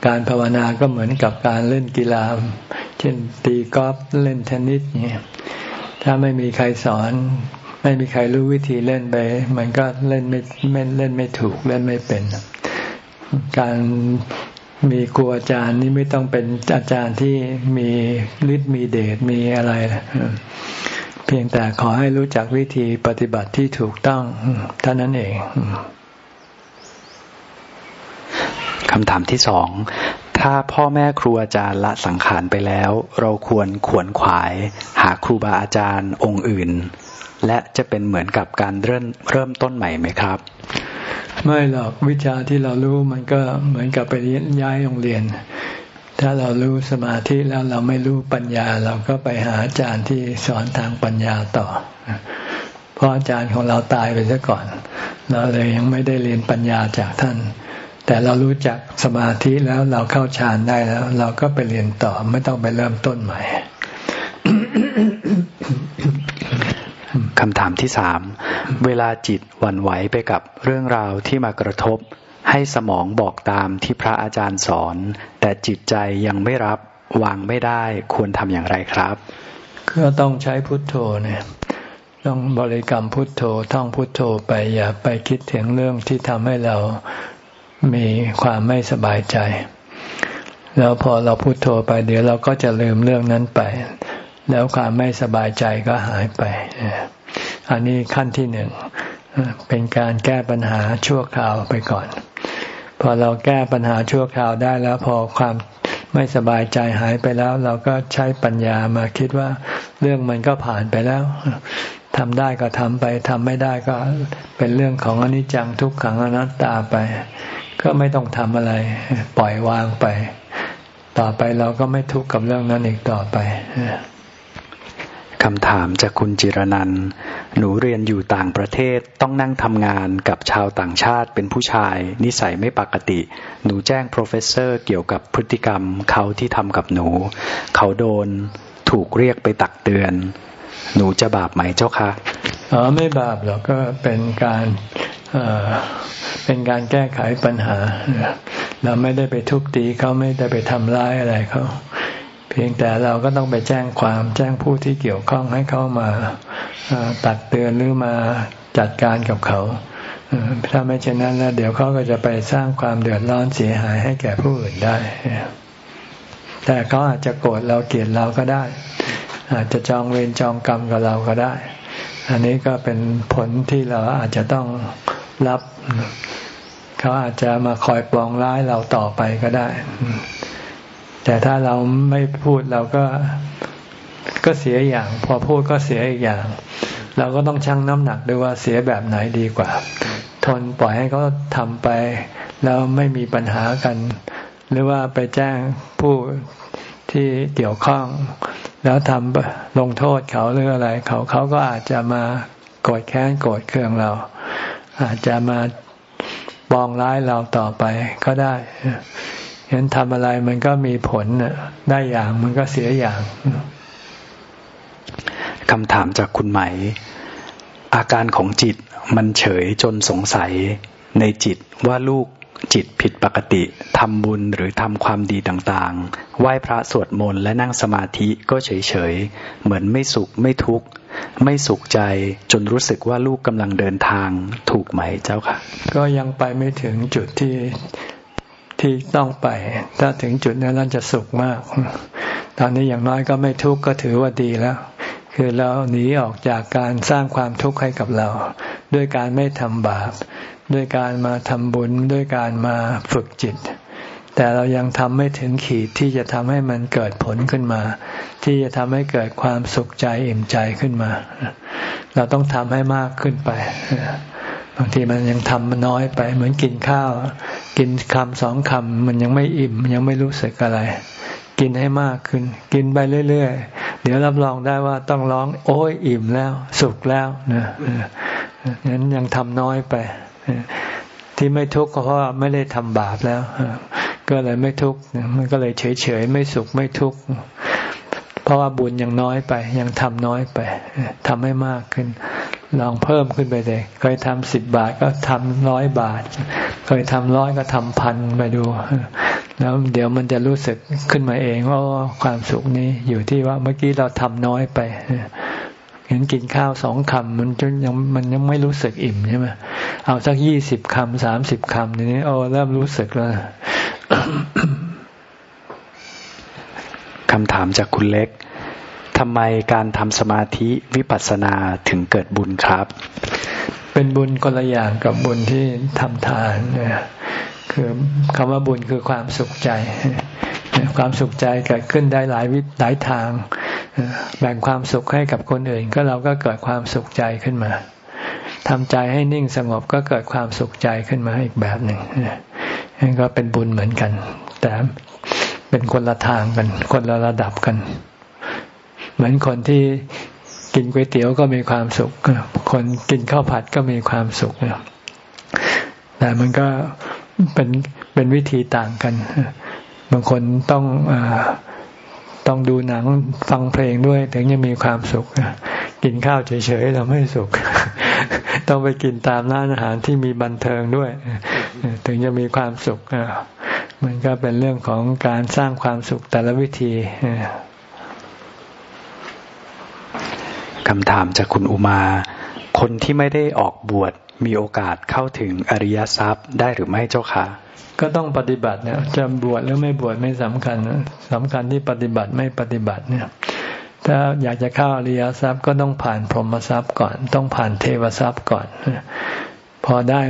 การภาวนาก็เหมือนกับการเล่นกีฬา เช่นตีกอล์ฟเล่นเทนนิสเนี่ยถ้าไม่มีใครสอน ไม่มีใครรู้วิธีเล่นไป มันก็เล่นไม่ไม่เล่นไม่ถูกเล่นไม่เป็น การ มีครูอาจารย์นี่ไม่ต้องเป็นอาจารย์ที่มีฤทธิ์มีเดชมีอะไร เพียงแต่ขอให้รู้จักวิธีปฏิบัติที่ถูกต้องเท่านั้นเองคำถามที่สอง ถ้าพ่อแม่ครูอาจารย์ละสังขารไปแล้ว เราควรขวนขวาย หาครูบาอาจารย์องค์อื่น และจะเป็นเหมือนกับการเริ่มเริ่มต้นใหม่ไหมครับ ไม่หรอกวิชาที่เรารู้มันก็เหมือนกับไปย้ายโรงเรียน ถ้าเรารู้สมาธิแล้วเราไม่รู้ปัญญา เราก็ไปหาอาจารย์ที่สอนทางปัญญาต่อเพราะอาจารย์ของเราตายไปซะก่อน เราเลยยังไม่ได้เรียนปัญญาจากท่าน แต่เรารู้จักสมาธิแล้วเราเข้าฌานได้แล้ว เราก็ไปเรียนต่อไม่ต้องไปเริ่มต้นใหม่ คำถามที่สามเวลาจิตวันไหวไปกับเรื่องราวที่มากระทบ ให้สมองบอกตามที่พระอาจารย์สอน แต่จิตใจยังไม่รับวางไม่ได้ควรทำอย่างไรครับก็ต้องใช้พุทโธเนี่ยต้องบริกรรมพุทโธท่องพุทโธไปอย่าไปคิดถึงเรื่องที่ทำให้เรามีความไม่สบายใจ แล้วพอเราพุโทโธไปเดี๋ยวเราก็จะลืมเรื่องนั้นไป แล้วความไม่สบายใจก็หายไป อันนี้ขั้นที่หนึ่งเป็นการแก้ปัญหาชั่วคราวไปก่อน พอเราแก้ปัญหาชั่วคราวได้แล้วพอความไม่สบายใจหายไปแล้ว เราก็ใช้ปัญญามาคิดว่า เรื่องมันก็ผ่านไปแล้วทำได้ก็ทำไปทำไม่ได้ก็เป็นเรื่องของอนิจจังทุกขังอนัตตาไป ก็ไม่ต้องทำอะไร ปล่อยวางไป ต่อไปเราก็ไม่ทุกข์กับเรื่องนั้นอีกต่อไป คำถามจากคุณจิรนัน หนูเรียนอยู่ต่างประเทศต้องนั่งทำงานกับชาวต่างชาติเป็นผู้ชาย นิสัยไม่ปกติ หนูแจ้ง professor เกี่ยวกับพฤติกรรมเขาที่ทำกับหนู เขาโดนถูกเรียกไปตักเตือน หนูจะบาปไหมเจ้าคะอ๋อไม่บาปหรอกก็เป็นการเป็นการแก้ไขปัญหา เราไม่ได้ไปทุบตีเขาไม่ได้ไปทำร้ายอะไรเขา เพียงแต่เราก็ต้องไปแจ้งความแจ้งผู้ที่เกี่ยวข้องให้เขามาตักเตือนหรือมาจัดการกับเขา ถ้าไม่เช่นนั้นแล้วเดี๋ยวเขาก็จะไปสร้างความเดือดร้อนเสียหายให้แก่ผู้อื่นได้ แต่เขาอาจจะโกรธเราเกลียดเราก็ได้ อาจจะจองเวรจองกรรมกับเราก็ได้ อันนี้ก็เป็นผลที่เราอาจจะต้องรับ เขาอาจจะมาคอยปลองร้ายเราต่อไปก็ได้ แต่ถ้าเราไม่พูดเราก็ก็เสียอย่าง พอพูดก็เสียอีกอย่าง เราก็ต้องชั่งน้ำหนักด้วยว่าเสียแบบไหนดีกว่า ทนปล่อยให้เขาทำไป แล้วไม่มีปัญหากัน หรือว่าไปแจ้งผู้ที่เกี่ยวข้อง แล้วทำลงโทษเขาหรืออะไร เขาเขาก็อาจจะมาโกรธแค้นโกรธเคืองเรา อาจจะมาบองร้ายเราต่อไปก็ได้ เห็นทำอะไรมันก็มีผลได้อย่างมันก็เสียอย่างคำถามจากคุณไหม อาการของจิตมันเฉยจนสงสัยในจิตว่าลูกจิตผิดปกติทำบุญหรือทำความดีต่างๆ ไหว้พระสวดมนต์และนั่งสมาธิก็เฉยๆ เหมือนไม่สุขไม่ทุกข์ ไม่สุขใจจนรู้สึกว่าลูกกำลังเดินทางถูกไหมเจ้าค่ะ ก็ยังไปไม่ถึงจุดที่ ที่ต้องไป ถ้าถึงจุดนั้นเราจะสุขมาก ตอนนี้อย่างน้อยก็ไม่ทุกข์ก็ถือว่าดีแล้ว คือเราหนีออกจากการสร้างความทุกข์ให้กับเรา ด้วยการไม่ทำบาป ด้วยการมาทำบุญ ด้วยการมาฝึกจิต แต่เรายังทำไม่ถึงขีดที่จะทำให้มันเกิดผลขึ้นมา ที่จะทำให้เกิดความสุขใจอิ่มใจขึ้นมา เราต้องทำให้มากขึ้นไป บางทีมันยังทำมันน้อยไป เหมือนกินข้าว กินคำสองคำมันยังไม่อิ่มยังไม่รู้สึกอะไร กินให้มากขึ้น กินไปเรื่อยๆ เดี๋ยวรับรองได้ว่าต้องร้องโอ้ยอิ่มแล้ว สุขแล้วนะนั้นยังทำน้อยไปที่ไม่ทุกข์ก็เพราะไม่ได้ทำบาปแล้วก็เลยไม่ทุกข์มันก็เลยเฉยเฉยไม่สุขไม่ทุกข์เพราะว่าบุญยังน้อยไป ยังทำน้อยไปทำให้มากขึ้น ลองเพิ่มขึ้นไปเลย เคยทำสิบบาทก็ทำร้อยบาท เคยทำร้อยก็ทำพันไปดู แล้วเดี๋ยวมันจะรู้สึกขึ้นมาเองว่าความสุขนี้อยู่ที่ว่าเมื่อกี้เราทำน้อยไปเห็นกินข้าวสองคำมันจนยังมันยังไม่รู้สึกอิ่มใช่ไหมเอาสักยี่สิบคำสามสิบคำนี้โอ้เริ่มรู้สึกแล้วคำถามจากคุณเล็ก ทำไมการทำสมาธิวิปัสสนาถึงเกิดบุญครับ เป็นบุญคนละอย่างกับบุญที่ทำทานเนี่ยคือคำว่าบุญคือความสุขใจ ความสุขใจเกิดขึ้นได้หลายวิหลายทาง แบ่งความสุขให้กับคนอื่น ก็เราก็เกิดความสุขใจขึ้นมาทำใจให้นิ่งสงบก็เกิดความสุขใจขึ้นมาอีกแบบหนึ่งนั่นก็เป็นบุญเหมือนกัน แต่เป็นคนละทางกัน คนละระดับกัน เหมือนคนที่กินก๋วยเตี๋ยวก็มีความสุข คนกินข้าวผัดก็มีความสุขแต่มันก็เป็นเป็นวิธีต่างกัน บางคนต้องอต้องดูหนังฟังเพลงด้วย ถึงจะมีความสุข กินข้าวเฉยๆเราไม่สุข ต้องไปกินตามร้านอาหารที่มีบันเทิงด้วย ถึงจะมีความสุขมันก็เป็นเรื่องของการสร้างความสุขแต่ละวิธี คำถามจากคุณอุมา คนที่ไม่ได้ออกบวชมีโอกาสเข้าถึงอริยทรัพย์ได้หรือไม่เจ้าคะก็ต้องปฏิบัติเนี่ยจะบวชหรือไม่บวชไม่สำคัญสำคัญที่ปฏิบัติไม่ปฏิบัติเนี่ยถ้าอยากจะเข้าอริยทรัพย์ก็ต้องผ่านพรหมทรัพย์ก่อน ต้องผ่านเทวทรัพย์ก่อน พอได้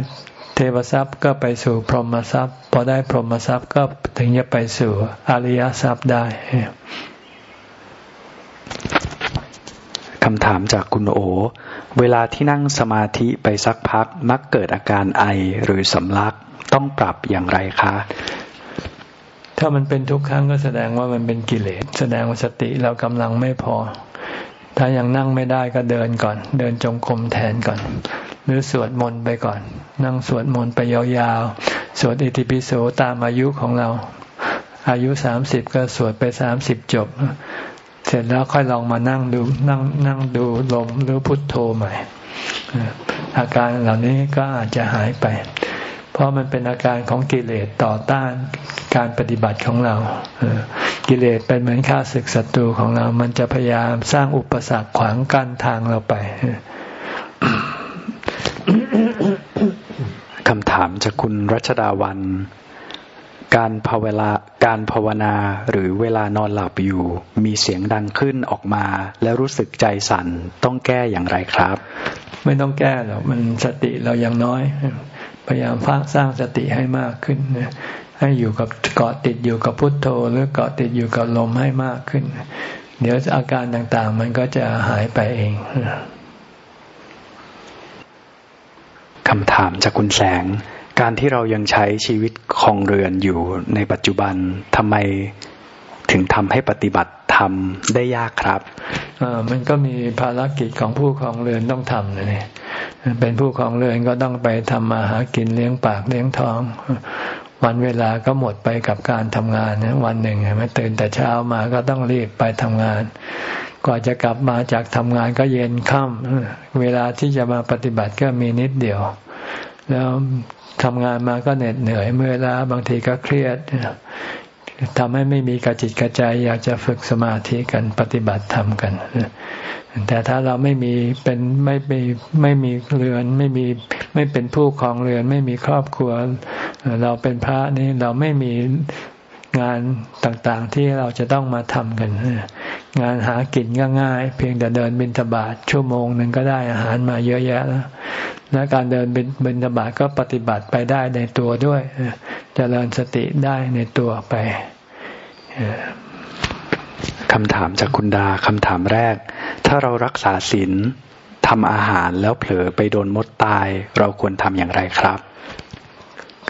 เทวทรัพย์ก็ไปสู่พรหมทรัพย์ พอได้พรหมทรัพย์ก็ถึงจะไปสู่อริยทรัพย์ได้ คำถามจากคุณโอ เวลาที่นั่งสมาธิไปสักพักมักเกิดอาการไอหรือสำลักต้องปรับอย่างไรคะ ถ้ามันเป็นทุกครั้งก็แสดงว่ามันเป็นกิเลส แสดงว่าสติเรากำลังไม่พอ ถ้ายังนั่งไม่ได้ก็เดินก่อน เดินจงกรมแทนก่อน หรือสวดมนต์ไปก่อน นั่งสวดมนต์ไปยาวๆ สวดอิติปิโสตามอายุของเรา อายุสามสิบก็สวดไปสามสิบจบ เสร็จแล้วค่อยลองมานั่งดูนั่งนั่งดูลมหรือพุทโธใหม่ อาการเหล่านี้ก็อาจจะหายไป เพราะมันเป็นอาการของกิเลสต่อต้านการปฏิบัติของเรากิเลสเป็นเหมือนข้าศึกศัตรูของเรา มันจะพยายามสร้างอุปสรรคขวางกั้นทางเราไปคำถามจากคุณรัชดาวัน การภาวนาการภาวนาหรือเวลานอนหลับอยู่ มีเสียงดังขึ้นออกมา แล้วรู้สึกใจสั่นต้องแก้อย่างไรครับ ไม่ต้องแก้หรอกมันสติเรายังน้อย พยายามพักสร้างสติให้มากขึ้นให้อยู่กับเกาะติดอยู่กับพุทโธ หรือเกาะติดอยู่กับลมให้มากขึ้น เดี๋ยวอาการต่างๆ มันก็จะหายไปเองคำถามจากคุณแสง การที่เรายังใช้ชีวิตคองเรือนอยู่ในปัจจุบันทำไมถึงทำให้ปฏิบัติทำได้ยากครับมันก็มีภารกิจของผู้ครองเรือนต้องทำเลยเป็นผู้ครองเรือนก็ต้องไปทำมาหากินเลี้ยงปากเลี้ยงท้อง วันเวลาก็หมดไปกับการทำงานวันหนึ่งเห็นไหมตื่นแต่เช้ามาก็ต้องรีบไปทำงาน กว่าจะกลับมาจากทำงานก็เย็นค่ำเวลาที่จะมาปฏิบัติก็มีนิดเดียว แล้วทำงานมาก็เหน็ดเหนื่อยเมื่อยล้าบางทีก็เครียดทำให้ไม่มีกระจิตกระใจอยากจะฝึกสมาธิกันปฏิบัติธรรมกัน แต่ถ้าเราไม่มีเป็นไม่มีไม่มีเรือนไม่มีไม่เป็นผู้ครองเรือน ไม่มีครอบครัว เราเป็นพระนี่เราไม่มี งานต่างๆที่เราจะต้องมาทำกัน งานหากินก็ง่าย เพียงแต่เดินบินทบาทชั่วโมงหนึ่งก็ได้อาหารมาเยอะแยะแล้วและการเดินบินทบาทก็ปฏิบัติไปได้ในตัวด้วยจเจริญสติได้ในตัวไปคำถามจากคุณดาคำถามแรก ถ้าเรารักษาศีลทำอาหารแล้วเผลอไปโดนมดตาย เราควรทำอย่างไรครับ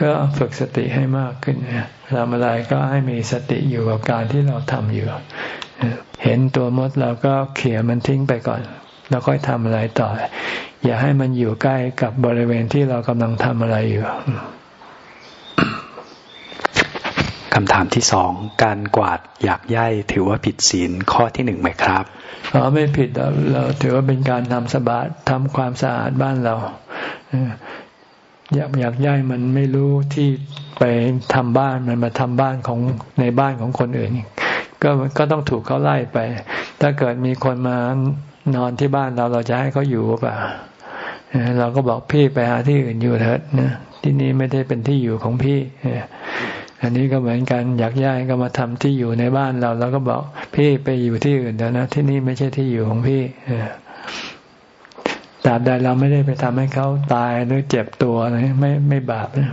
ก็ฝึกสติให้มากขึ้นทำอะไรก็ให้มีสติอยู่กับการที่เราทำอยู่ เห็นตัวมดเราก็เขี่ยมันทิ้งไปก่อน แล้วค่อยทำอะไรต่อ อย่าให้มันอยู่ใกล้กับบริเวณที่เรากำลังทำอะไรอยู่คำถามที่สองการกวาดอยากย่ายถือว่าผิดศีลข้อที่หนึ่งไหมครับอ๋อไม่ผิดเราถือว่าเป็นการทำสบายทำความสะอาดบ้านเรา อยากอยากย่ายมันไม่รู้ที่ไปทำบ้านมันมาทำบ้านของในบ้านของคนอื่น ก็ก็ต้องถูกเขาไล่ไป ถ้าเกิดมีคนมานอนที่บ้านเราเราจะให้เขาอยู่ป่ะเราก็บอกพี่ไปหาที่อื่นอยู่เถิดนะที่นี่ไม่ได้เป็นที่อยู่ของพี่อันนี้ก็เหมือนกันอยากย้ายก็มาทำที่อยู่ในบ้านเราเราก็บอกพี่ไปอยู่ที่อื่นเดี๋ยวนะ ที่นี่ไม่ใช่ที่อยู่ของพี่ ตราบใดเราไม่ได้ไปทำให้เขาตายหรือเจ็บตัวอะไรไม่ไม่บาปนะ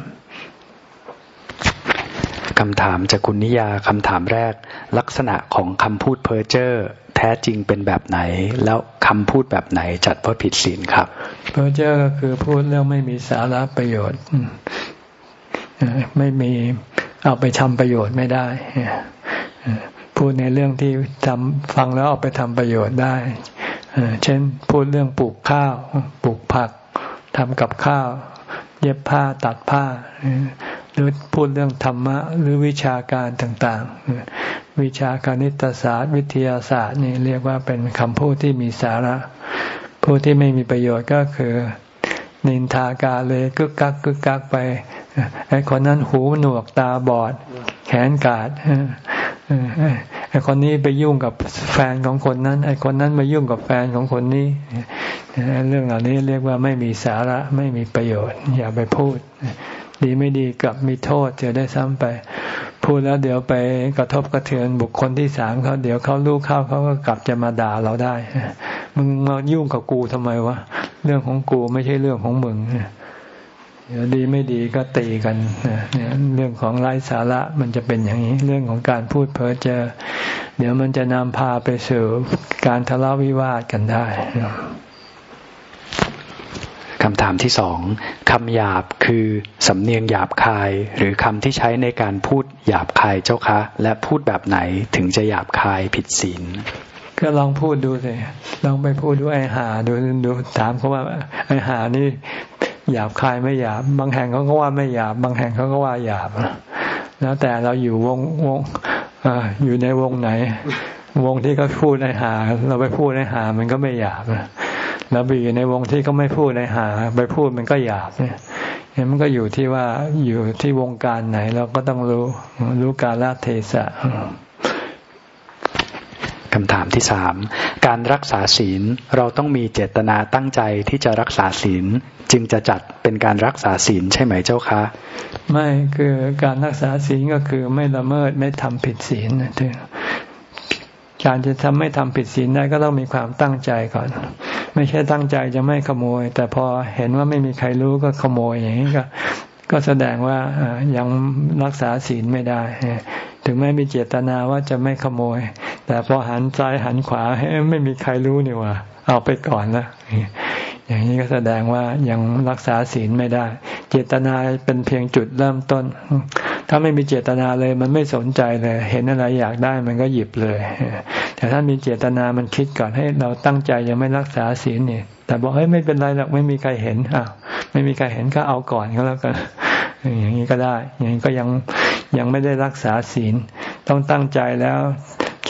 คำถามจากคุณนิยาคำถามแรก ลักษณะของคำพูดเพ้อเจ้อแท้จริงเป็นแบบไหน แล้วคำพูดแบบไหนจัดว่าผิดศีลครับ เพ้อเจ้อก็คือพูดเรื่องไม่มีสาระประโยชน์ไม่มีเอาไปทำประโยชน์ไม่ได้พูดในเรื่องที่ทำฟังแล้วเอาไปทำประโยชน์ได้ เช่นพูดเรื่องปลูกข้าวปลูกผักทำกับข้าว เย็บผ้าตัดผ้า หรือพูดเรื่องธรรมะ หรือวิชาการต่างๆ วิชาคณิตศาสตร์ วิทยาศาสตร์นี่เรียกว่าเป็นคำพูดที่มีสาระพูดที่ไม่มีประโยชน์ก็คือ นินทากาเลยกึกกักกึกกักไปไอ้คนนั้นหูหนวกตาบอด แขนกาด ไอ้คนนี้ไปยุ่งกับแฟนของคนนั้น ไอ้คนนั้นมายุ่งกับแฟนของคนนี้ เรื่องเหล่านี้เรียกว่าไม่มีสาระไม่มีประโยชน์ อย่าไปพูด ดีไม่ดีกับมีโทษจะได้ซ้ำไป พูดแล้วเดี๋ยวไปกระทบกระเทือนบุคคลที่สามเขาเดี๋ยวเขาลูกเข้าเขาก็กลับจะมาด่าเราได้ มึงมายุ่งกับกูทำไมวะเรื่องของกูไม่ใช่เรื่องของมึง เดี๋ยวดีไม่ดีก็ตีกันเนี่ยเรื่องของไร้สาระมันจะเป็นอย่างนี้ เรื่องของการพูดเพ้อเจ้อเดี๋ยวมันจะนำพาไปสู่การทะเลาะวิวาทกันได้คำถามที่สองคำหยาบคือสำเนียงหยาบคาย หรือคำที่ใช้ในการพูดหยาบคายเจ้าคะ และพูดแบบไหนถึงจะหยาบคายผิดศีลก็ลองพูดดูสิลองไปพูดด้วยไอหาดูดูถามเขาว่าไอหานี่ หยาบคายไม่หยาบบางแห่งเขาก็ว่าไม่หยาบบางแห่งเขาก็ว่าหยาบแล้วแต่เราอยู่วงวงอยู่ในวงไหน วงที่เขาพูดในหา เราไปพูดในหา มันก็ไม่หยาบเราไปอยู่ในวงที่เขาไม่พูดในหา ไปพูดมันก็หยาบเนี่ยมันก็อยู่ที่ว่าอยู่ที่วงการไหน เราก็ต้องรู้รู้กาลเทศะ คำถามที่สามการรักษาศีลเราต้องมีเจตนาตั้งใจที่จะรักษาศีลจึงจะจัดเป็นการรักษาศีลใช่ไหมเจ้าคะ ไม่คือการรักษาศีลก็คือไม่ละเมิดไม่ทำผิดศีลถึงการจะทำไม่ทำผิดศีลได้ก็ต้องมีความตั้งใจก่อน ไม่ใช่ตั้งใจจะไม่ขโมย แต่พอเห็นว่าไม่มีใครรู้ก็ขโมยอย่างนี้ก็ ก็แสดงว่ายังรักษาศีลไม่ได้ ถึงแม้มีเจตนาว่าจะไม่ขโมย แต่พอหันซ้ายหันขวาไม่มีใครรู้นี่ว่า เอาไปก่อนนะอย่างนี้ก็แสดงว่ายังรักษาศีลไม่ได้ เจตนาเป็นเพียงจุดเริ่มต้น ถ้าไม่มีเจตนาเลยมันไม่สนใจเลย เห็นอะไรอยากได้มันก็หยิบเลย แต่ถ้ามีเจตนามันคิดก่อนให้เราตั้งใจยังไม่รักษาศีลนี่แต่บอกเฮ้ยไม่เป็นไรหรอกไม่มีใครเห็นอ้าวไม่มีใครเห็นก็เอาก่อนก็แล้วกัน อย่างนี้ก็ได้ อย่างนี้ก็ยังยังไม่ได้รักษาศีล ต้องตั้งใจแล้ว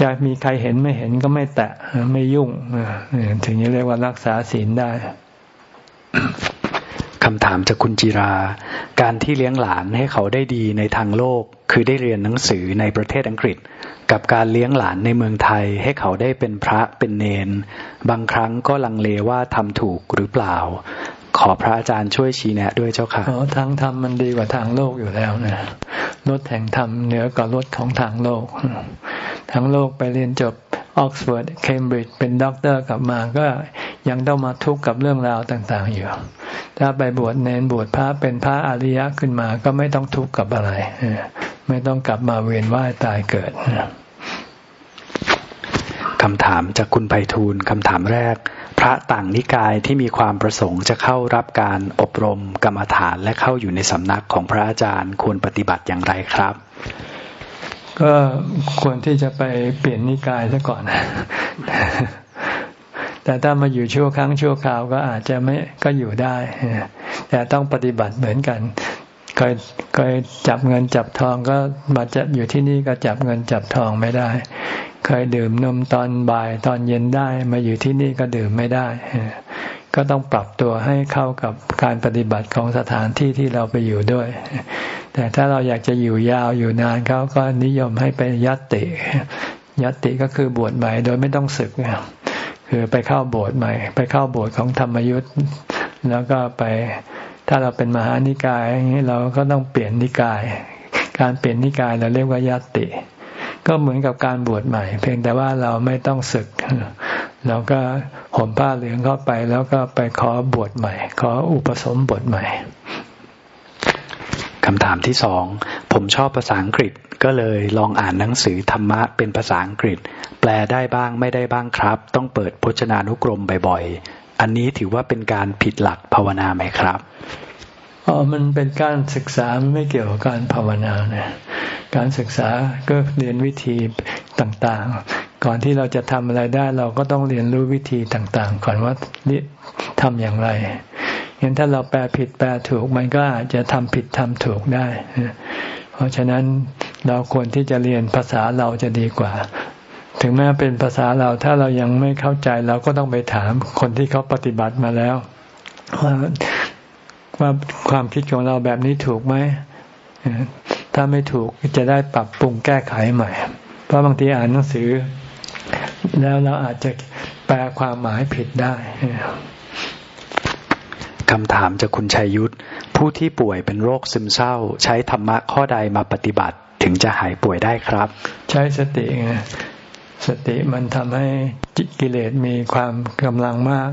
จะมีใครเห็นไม่เห็นก็ไม่แตะไม่ยุ่งถึงจะเรียกว่ารักษาศีลได้คำถามจากคุณจิรา การที่เลี้ยงหลานให้เขาได้ดีในทางโลก คือได้เรียนหนังสือในประเทศอังกฤษ กับการเลี้ยงหลานในเมืองไทย ให้เขาได้เป็นพระเป็นเนน บางครั้งก็ลังเลว่าทำถูกหรือเปล่า ขอพระอาจารย์ช่วยชี้แนะด้วยเจ้าค่ะอ๋อทางธรรมมันดีกว่าทางโลกอยู่แล้วนะรสแห่งธรรมเหนือกว่ารสของทางโลก ทางโลกไปเรียนจบออกซฟอร์ดเคมบริดจ์เป็นด็อกเตอร์กลับมาก็ยังต้องมาทุกข์กับเรื่องราวต่าง ๆ อยู่ ถ้าไปบวชเนนบวชพระเป็นพระอริยะขึ้นมาก็ไม่ต้องทุกข์กับอะไร ไม่ต้องกลับมาเวียนว่ายตายเกิดคำถามจากคุณไพฑูรย์คำถามแรก พระต่างนิกายที่มีความประสงค์จะเข้ารับการอบรมกรรมฐานและเข้าอยู่ในสำนักของพระอาจารย์ควรปฏิบัติอย่างไรครับ ก็ควรที่จะไปเปลี่ยนนิกายซะก่อน แต่ถ้ามาอยู่ชั่วครั้งชั่วคราวก็อาจจะไม่ก็อยู่ได้ แต่ต้องปฏิบัติเหมือนกัน เคยเคยจับเงินจับทองก็มาจะอยู่ที่นี่ก็จับเงินจับทองไม่ได้ เคยดื่มนมตอนบ่ายตอนเย็นได้ มาอยู่ที่นี่ก็ดื่มไม่ได้ ก็ต้องปรับตัวให้เข้ากับการปฏิบัติของสถานที่ที่เราไปอยู่ด้วย แต่ถ้าเราอยากจะอยู่ยาวอยู่นานเขาก็นิยมให้ไปยัตติยัตติก็คือบวชใหม่โดยไม่ต้องศึกคือไปเข้าโบสถ์ใหม่ ไปเข้าโบสถ์ของธรรมยุทธ์แล้วก็ไป ถ้าเราเป็นมหานิกายอย่างนี้เราก็ต้องเปลี่ยนนิกาย การเปลี่ยนนิกายเราเรียกว่ายัตติ ก็เหมือนกับการบวชใหม่ เพียงแต่ว่าเราไม่ต้องศึก เราก็ห่มผ้าเหลืองเข้าไปแล้วก็ไปขอบวชใหม่ ขออุปสมบทใหม่คำถามที่สอง ผมชอบภาษาอังกฤษก็เลยลองอ่านหนังสือธรรมะเป็นภาษาอังกฤษ แปลได้บ้างไม่ได้บ้างครับ ต้องเปิดพจนานุกรมบ่อยๆ อันนี้ถือว่าเป็นการผิดหลักภาวนาไหมครับ อ๋อมันเป็นการศึกษาไม่เกี่ยวกับการภาวนาเนี่ยการศึกษาก็เรียนวิธีต่างๆ ก่อนที่เราจะทำอะไรได้เราก็ต้องเรียนรู้วิธีต่างๆ ก่อนว่าทำอย่างไรเห็นถ้าเราแปลผิดแปลถูกมันก็อาจจะทำผิดทำถูกได้ เพราะฉะนั้นเราควรที่จะเรียนภาษาเราจะดีกว่า ถึงแม้เป็นภาษาเราถ้าเรายังไม่เข้าใจเราก็ต้องไปถามคนที่เขาปฏิบัติมาแล้วว่า ว่าความคิดของเราแบบนี้ถูกไหมถ้าไม่ถูกจะได้ปรับปรุงแก้ไขใหม่ เพราะบางทีอ่านหนังสือ แล้วเราอาจจะแปลความหมายผิดได้คำถามจากคุณชัยยุทธผู้ที่ป่วยเป็นโรคซึมเศร้า ใช้ธรรมะข้อใดมาปฏิบัติถึงจะหายป่วยได้ครับ ใช้สติไงสติมันทำให้จิตกิเลสมีความกำลังมาก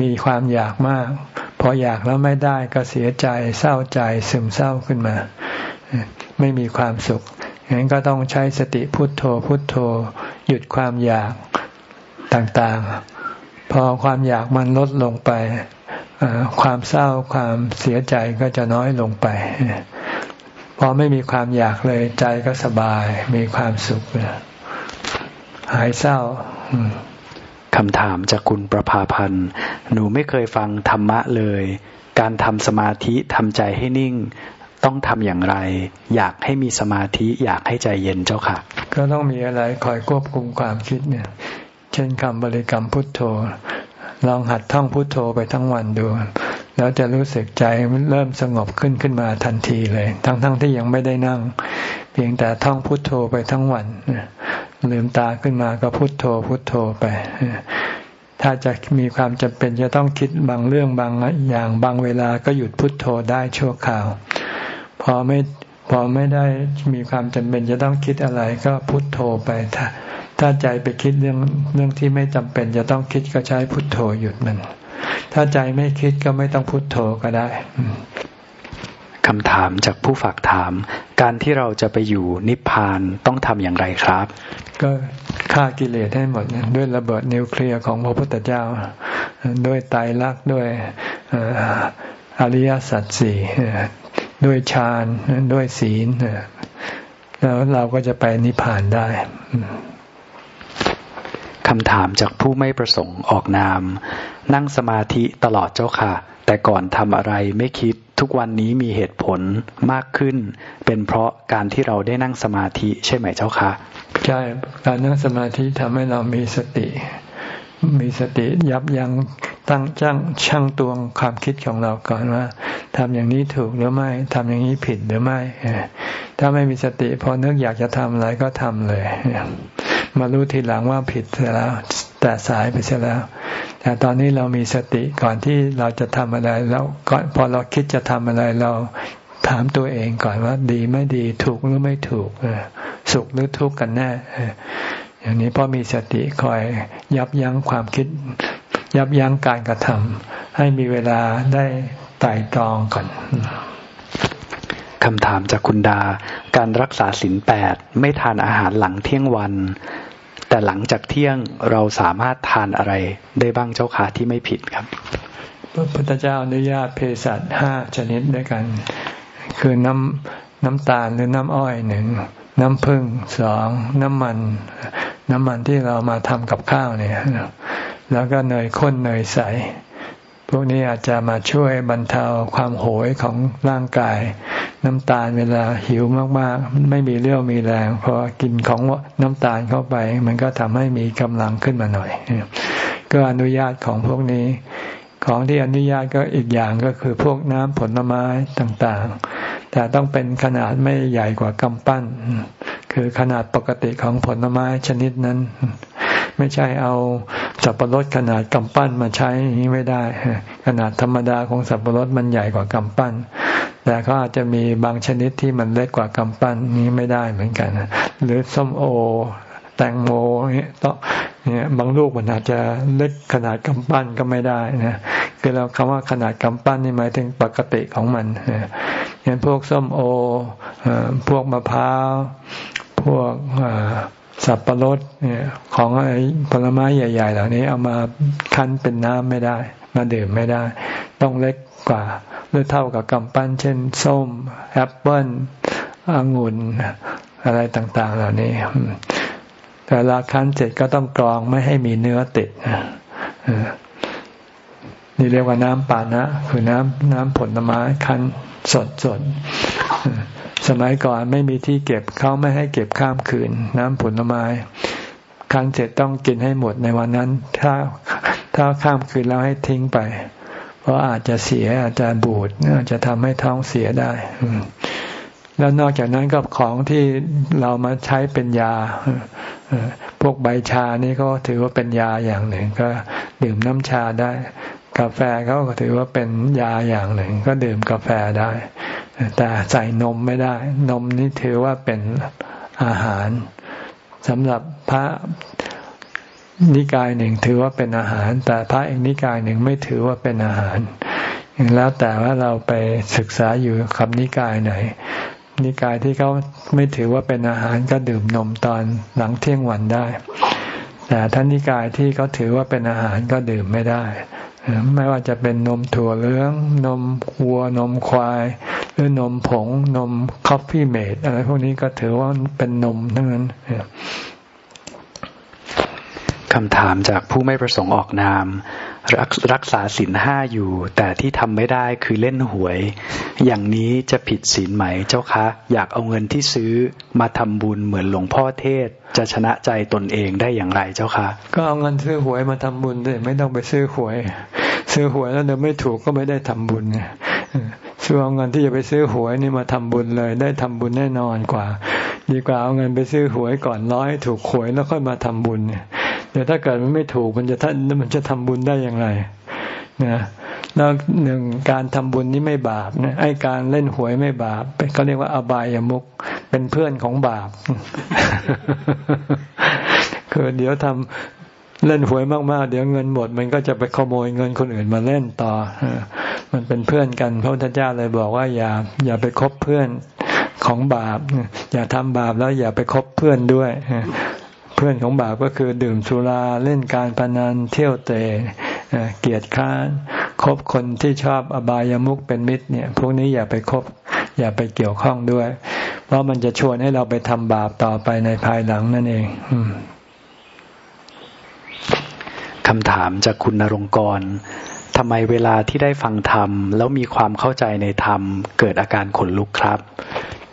มีความอยากมาก พออยากแล้วไม่ได้ก็เสียใจเศร้าใจซึมเศร้าขึ้นมา ไม่มีความสุขงั้นก็ต้องใช้สติพุทโธพุทโธ หยุดความอยากต่างๆ พอความอยากมันลดลงไปความเศร้าความเสียใจก็จะน้อยลงไป พอไม่มีความอยากเลยใจก็สบายมีความสุขหายเศร้า คำถามจากคุณประภาพันธ์ หนูไม่เคยฟังธรรมะเลย การทำสมาธิทำใจให้นิ่ง ต้องทำอย่างไร อยากให้มีสมาธิอยากให้ใจเย็นเจ้าค่ะ ก็ต้องมีอะไรคอยควบคุมความคิดเนี่ย เช่นคำบริกรรมพุทโธ ลองหัดท่องพุทโธไปทั้งวันดู แล้วจะรู้สึกใจเริ่มสงบขึ้นขึ้นมาทันทีเลย ทั้งๆทที่ยังไม่ได้นั่ง เพียงแต่ท่องพุทโธไปทั้งวัน ลืมตาขึ้นมาก็พุทโธ พุทโธไปถ้าจะมีความจำเป็นจะต้องคิดบางเรื่องบางอย่างบางเวลาก็หยุดพุดโทโธได้ชั่วคราว พอไม่พอไม่ได้มีความจำเป็นจะต้องคิดอะไรก็พุโทโธไป ถ้า ถ้าใจไปคิดเรื่องเรื่องที่ไม่จำเป็นจะต้องคิดก็ใช้พุโทโธหยุดมัน ถ้าใจไม่คิดก็ไม่ต้องพุโทโธก็ได้ คำถามจากผู้ฝากถาม การที่เราจะไปอยู่นิพพานต้องทำอย่างไรครับ ก็ฆ่ากิเลสให้หมดด้วยระเบิดนิวเคลียร์ของพระพุทธเจ้า ด้วยไตรลักษณ์ด้วยอริยสัจสี่ด้วยฌานด้วยศีลแล้วเราก็จะไปนิพพานได้คำถามจากผู้ไม่ประสงค์ออกนาม นั่งสมาธิตลอดเจ้าค่ะ แต่ก่อนทำอะไรไม่คิด ทุกวันนี้มีเหตุผลมากขึ้น เป็นเพราะการที่เราได้นั่งสมาธิใช่ไหมเจ้าคะใช่การนั่งสมาธิทำให้เรามีสติ มีสติยับยั้งตั้งจ้างช่างตวงความคิดของเราก่อนว่าทำอย่างนี้ถูกหรือไม่ทำอย่างนี้ผิดหรือไม่ ถ้าไม่มีสติพอนึกอยากจะทำอะไรก็ทำเลย มารู้ทีหลังว่าผิดแล้ว แต่สายไปเสียแล้ว แต่ตอนนี้เรามีสติก่อนที่เราจะทำอะไรแล้วก่อนพอเราคิดจะทำอะไรเราถามตัวเองก่อนว่าดีไม่ดีถูกหรือไม่ถูกสุขหรือทุกข์กันแน่อย่างนี้พอมีสติคอยยับยั้งความคิด ยับยั้งการกระทำให้มีเวลาได้ไต่ตรองก่อนคำถามจากคุณดา การรักษาศีลแปดไม่ทานอาหารหลังเที่ยงวัน แต่หลังจากเที่ยงเราสามารถทานอะไรได้บ้างเจ้าขาที่ไม่ผิดครับ พระพุทธเจ้าอนุญาตเภสัชห้าชนิดด้วยกัน คือน้ำน้ำตาลหรือน้ำอ้อยหนึ่งน้ำผึ้งสองน้ำมัน น้ำมันที่เรามาทำกับข้าวเนี่ยแล้วก็เนยข้นเนยใส พวกนี้อาจจะมาช่วยบรรเทาความโหยของร่างกาย น้ำตาลเวลาหิวมากๆ ไม่มีเรี่ยวมีแรงพอกินของน้ำตาลเข้าไป มันก็ทำให้มีกำลังขึ้นมาหน่อย ก็อนุญาตของพวกนี้ของที่อนุญาตก็อีกอย่างก็คือพวกน้ำผลไม้ต่างๆ แต่ต้องเป็นขนาดไม่ใหญ่กว่ากำปั้น คือขนาดปกติของผลไม้ชนิดนั้น ไม่ใช่เอาสับปะรดขนาดกำปั้นมาใช้อย่างนี้ไม่ได้ ขนาดธรรมดาของสับปะรดมันใหญ่กว่ากำปั้น แต่เขาอาจจะมีบางชนิดที่มันเล็กกว่ากำปั้นนี้ไม่ได้เหมือนกัน หรือส้มโอ แตงโมเนี่ยต้องเนี่ยบางลูกมันอาจจะเล็กขนาดกำปั้นก็ไม่ได้นะคือเราคำว่าขนาดกำปั้นนี่หมายถึงปกติของมันอย่างพวกส้มโอพวกมะพร้าวพวกสับปะรดเนี่ยของอะไรผลไม้ใหญ่ ๆ เหล่านี้เอามาคั้นเป็นน้ำไม่ได้ มาดื่มไม่ได้ ต้องเล็กกว่า หรือเท่ากับกำปั้น เช่น ส้มแอปเปิ้ลองุ่นอะไรต่าง ๆ เหล่านี้แต่ลาคั้นเสร็จก็ต้องกรองไม่ให้มีเนื้อติดนี่เรียกว่าน้ำปานะ คือน้ำน้ำผลไม้คั้นสดสดสมัยก่อนไม่มีที่เก็บเขาไม่ให้เก็บข้ามคืน น้ำผลไม้คันเสร็จต้องกินให้หมดในวันนั้น ถ้าถ้าข้ามคืนแล้วให้ทิ้งไป เพราะอาจจะเสียอาจจะบูดอาจจะทำให้ท้องเสียได้ แล้วนอกจากนั้นก็ของที่เรามาใช้เป็นยาพวกใบชานี่ก็ถือว่าเป็นยาอย่างหนึ่ง ก็ดื่มน้ำชาได้ กาแฟเขาก็ถือว่าเป็นยาอย่างหนึ่ง ก็ดื่มกาแฟได้ แต่ใส่นมไม่ได้ นมนี่ถือว่าเป็นอาหารสำหรับพระ นิกายหนึ่งถือว่าเป็นอาหาร แต่พระอีกนิกายหนึ่งไม่ถือว่าเป็นอาหารแล้วแต่ว่าเราไปศึกษาอยู่กับนิกายไหน นิกายที่เขาไม่ถือว่าเป็นอาหารก็ดื่มนมตอนหลังเที่ยงวันได้ แต่ท่านนิกายที่เขาถือว่าเป็นอาหารก็ดื่มไม่ได้ ไม่ว่าจะเป็นนมถั่วเหลือง นมวัวนมควาย หรือนมผงนม Coffee-mate อะไรพวกนี้ก็ถือว่าเป็นนมทั้งนั้น คำถามจากผู้ไม่ประสงค์ออกนามรรักษาศีลห้าอยู่ แต่ที่ทำไม่ได้คือเล่นหวย อย่างนี้จะผิดศีลไหมเจ้าคะ อยากเอาเงินที่ซื้อมาทำบุญเหมือนหลวงพ่อเทศ จะชนะใจตนเองได้อย่างไรเจ้าคะ ก็เอาเงินซื้อหวยมาทำบุญเลยไม่ต้องไปซื้อหวย ซื้อหวยแล้วเดี๋ยวไม่ถูกก็ไม่ได้ทำบุญไงซื้อเอาเงินที่จะไปซื้อหวยนี่มาทำบุญเลย ได้ทำบุญแน่นอนกว่า ดีกว่าเอาเงินไปซื้อหวยก่อนร้อยถูกหวยแล้วค่อยมาทำบุญเนี่ย เดี๋ยวถ้าเกิดมันไม่ถูกมันจะท่านมันจะทำบุญได้อย่างไรนะแล้วหนึ่งการทำบุญนี้ไม่บาปนะไอ้การเล่นหวยไม่บาปเขาเรียกว่าอบายามุกเป็นเพื่อนของบาปคือเดี๋ยวทำเล่นหวยมากๆ เดี๋ยวเงินหมด มันก็จะไปขโมยเงินคนอื่นมาเล่นต่อ มันเป็นเพื่อนกัน พระพุทธเจ้าเลยบอกว่าอย่าอย่าไปคบเพื่อนของบาป อย่าทำบาปแล้วอย่าไปคบเพื่อนด้วย เพื่อนของบาปก็คือดื่มสุราเล่นการพนันเที่ยวเตะเกียรติค้านคบคนที่ชอบอบายามุกเป็นมิตรเนี่ย พวกนี้อย่าไปคบอย่าไปเกี่ยวข้องด้วย เพราะมันจะชวนให้เราไปทำบาปต่อไปในภายหลังนั่นเองคำถามจากคุณนรงกรทำไมเวลาที่ได้ฟังธรรม แล้วมีความเข้าใจในธรรม เกิดอาการขนลุกครับ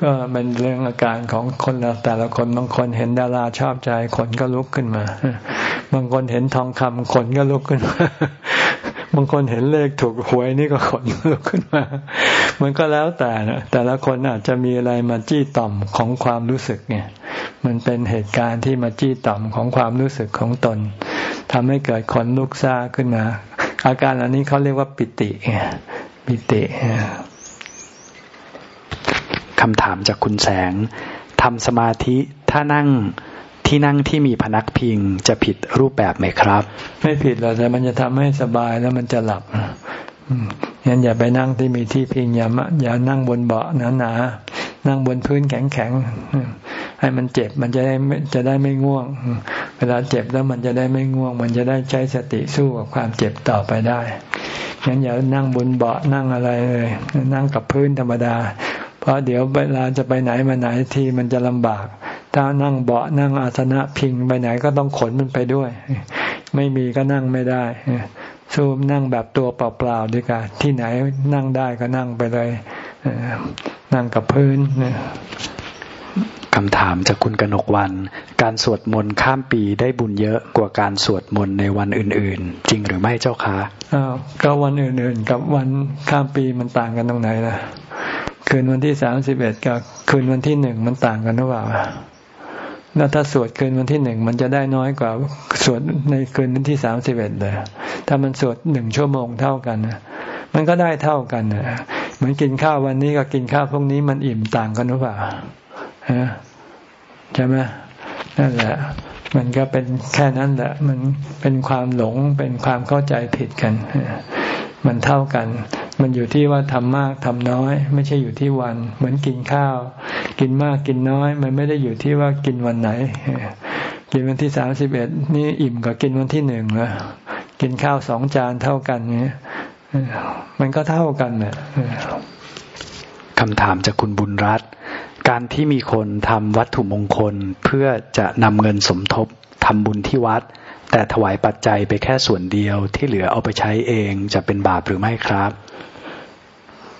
ก็เป็นเรื่องอาการของคนแต่ละคนบางคนเห็นดาราชอบใจคนก็ลุกขึ้นมา บางคนเห็นทองคำคนก็ลุกขึ้นมาบางคนเห็นเลขถูกหวยนี่ก็ขนลุกขึ้นมา มันก็แล้วแต่นะแต่ละคนอาจจะมีอะไรมาจี้ต่อมของความรู้สึกเนี่ย มันเป็นเหตุการณ์ที่มาจี้ต่อมของความรู้สึกของตนทำให้เกิดขนลุกซาขึ้นมา อาการอันนี้เขาเรียกว่าปิติปิติ คำถามจากคุณแสงทำสมาธิถ้านั่งที่นั่งที่มีพนักพิงจะผิดรูปแบบไหมครับ ไม่ผิดหรอกแต่มันจะทำให้สบายแล้วมันจะหลับงั้นอย่าไปนั่งที่มีที่พิงอย่าอย่านั่งบนเบาะหนาๆนั่งบนพื้นแข็งๆให้มันเจ็บมันจะได้จะได้ไม่ง่วง เวลาเจ็บแล้วมันจะได้ไม่ง่วง มันจะได้ใช้สติสู้กับความเจ็บต่อไปได้งั้นอย่านั่งบนเบาะนั่งอะไรเลย นั่งกับพื้นธรรมดา เพราะเดี๋ยวเวลาจะไปไหนมาไหนทีมันจะลำบาก ถ้านั่งเบาะนั่งอาสนะพิงไปไหนก็ต้องขนมันไปด้วย ไม่มีก็นั่งไม่ได้สู้นั่งแบบตัวเปล่าๆดีกว่าที่ไหนนั่งได้ก็นั่งไปเลยนั่งกับพื้นคำถามจากคุณกนกวัน การสวดมนต์ข้ามปีได้บุญเยอะกว่าการสวดมนต์ในวันอื่น ๆ จริงหรือไม่เจ้าคะอ้าวก็วันอื่นๆ กับวันข้ามปีมันต่างกันตรงไหนล่ะ คืนวันที่สามสิบเอ็ดกับคืนวันที่หนึ่งมันต่างกันหรือเปล่าแล้วถ้าสวดคืนวันที่หนึ่งมันจะได้น้อยกว่าสวดในคืนวันที่สามสิบเอ็ดเลย ถ้ามันสวดหนึ่งชั่วโมงเท่ากันนะมันก็ได้เท่ากันนะเหมือนกินข้าววันนี้กับกินข้าวพวกนี้มันอิ่มต่างกันหรือเปล่าใช่ไหมนั่นแหละ มันก็เป็นแค่นั้นแหละ มันเป็นความหลงเป็นความเข้าใจผิดกัน มันเท่ากัน มันอยู่ที่ว่าทำมากทำน้อย ไม่ใช่อยู่ที่วัน เหมือนกินข้าว กินมากกินน้อย มันไม่ได้อยู่ที่ว่ากินวันไหน กินวันที่สามสิบเอ็ดนี่อิ่มกว่ากินวันที่หนึ่งนะกินข้าวสองจานเท่ากันเนี่ยมันก็เท่ากันเนี่ยคำถามจากคุณบุญรัตการที่มีคนทำวัตถุมงคลเพื่อจะนำเงินสมทบทำบุญที่วัด แต่ถวายปัจจัยไปแค่ส่วนเดียวที่เหลือเอาไปใช้เองจะเป็นบาปหรือไม่ครับ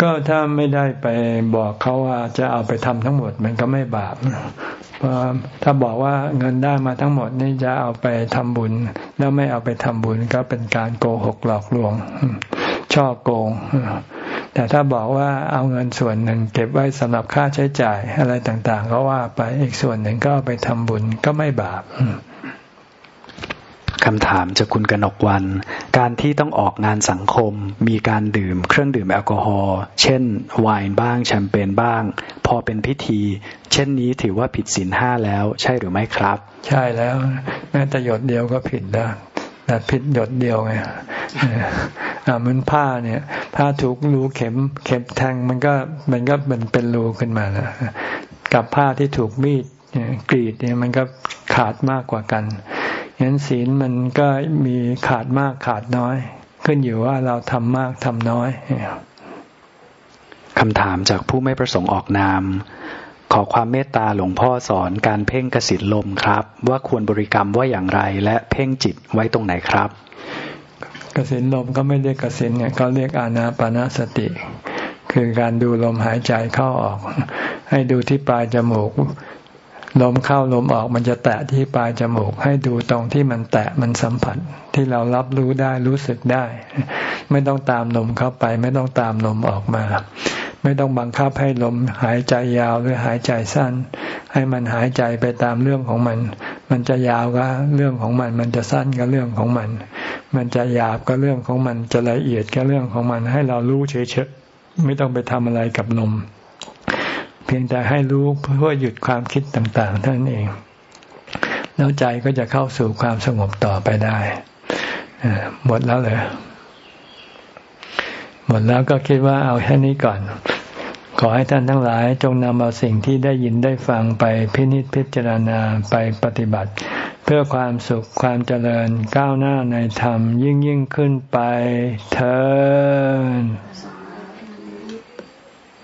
ก็ถ้าไม่ได้ไปบอกเขาว่าจะเอาไปทำทั้งหมด มันก็ไม่บาปเพราะถ้าบอกว่าเงินได้มาทั้งหมดนี่จะเอาไปทำบุญ แล้วไม่เอาไปทำบุญก็เป็นการโกหกหลอกลวง ช่อโกง แต่ถ้าบอกว่าเอาเงินส่วนหนึ่ง เก็บไว้สำหรับค่าใช้จ่ายอะไรต่างๆ ก็ว่าไปอีกส่วนหนึ่งก็เอาไปทำบุญก็ไม่บาป คำถามจากคุณกนกวัน การที่ต้องออกงานสังคม มีการดื่มเครื่องดื่มแอลกอฮอล์เช่นไวน์บ้างแชมเปญบ้าง พอเป็นพิธี เช่นนี้ถือว่าผิดศีลห้าแล้วใช่หรือไม่ครับ ใช่แล้ว แม้แต่หยดเดียวก็ผิดแล้วแต่ผิดหยดเดียวไงอ่ามันผ้าเนี่ย ผ้าถูกรูเข็ม เข็มแทงมันก็มันก็มันเป็นรูขึ้นมาแล้วกับผ้าที่ถูกมีดกรีดเนี่ยมันก็ขาดมากกว่ากัน งั้นศีลมันก็มีขาดมากขาดน้อย ขึ้นอยู่ว่าเราทำมากทำน้อยคำถามจากผู้ไม่ประสงค์ออกนาม ขอความเมตตาหลวงพ่อสอนการเพ่งกสินลมครับ ว่าควรบริกรรมว่าอย่างไรและเพ่งจิตไว้ตรงไหนครับ กสินลมก็ไม่เรียกกสินเนี่ยเขาเรียกอานาปนาสติ คือการดูลมหายใจเข้าออก ให้ดูที่ปลายจมูก ลมเข้าลมออกมันจะแตะที่ปลายจมูก ให้ดูตรงที่มันแตะมันสัมผัสที่เรารับรู้ได้รู้สึกได้ ไม่ต้องตามลมเข้าไป ไม่ต้องตามลมออกมา ไม่ต้องบังคับให้ลมหายใจยาวหรือหายใจสั้น ให้มันหายใจไปตามเรื่องของมัน มันจะยาวก็เรื่องของมัน มันจะสั้นก็เรื่องของมัน มันจะหยาบก็เรื่องของมันจะละเอียดก็เรื่องของมัน ให้เรารู้เฉยๆไม่ต้องไปทำอะไรกับลม พียงแต่ให้รู้เพื่อหยุดความคิดต่างๆเท่านั้นเอง แล้วใจก็จะเข้าสู่ความสงบต่อไปได้หมดแล้วเลยหมดแล้วก็คิดว่าเอาแค่นี้ก่อน ขอให้ท่านทั้งหลายจงนำเอาสิ่งที่ได้ยินได้ฟังไปพินิจพิจารณาไปปฏิบัติ เพื่อความสุขความเจริญก้าวหน้าในธรรมยิ่งยิ่งขึ้นไปเธอ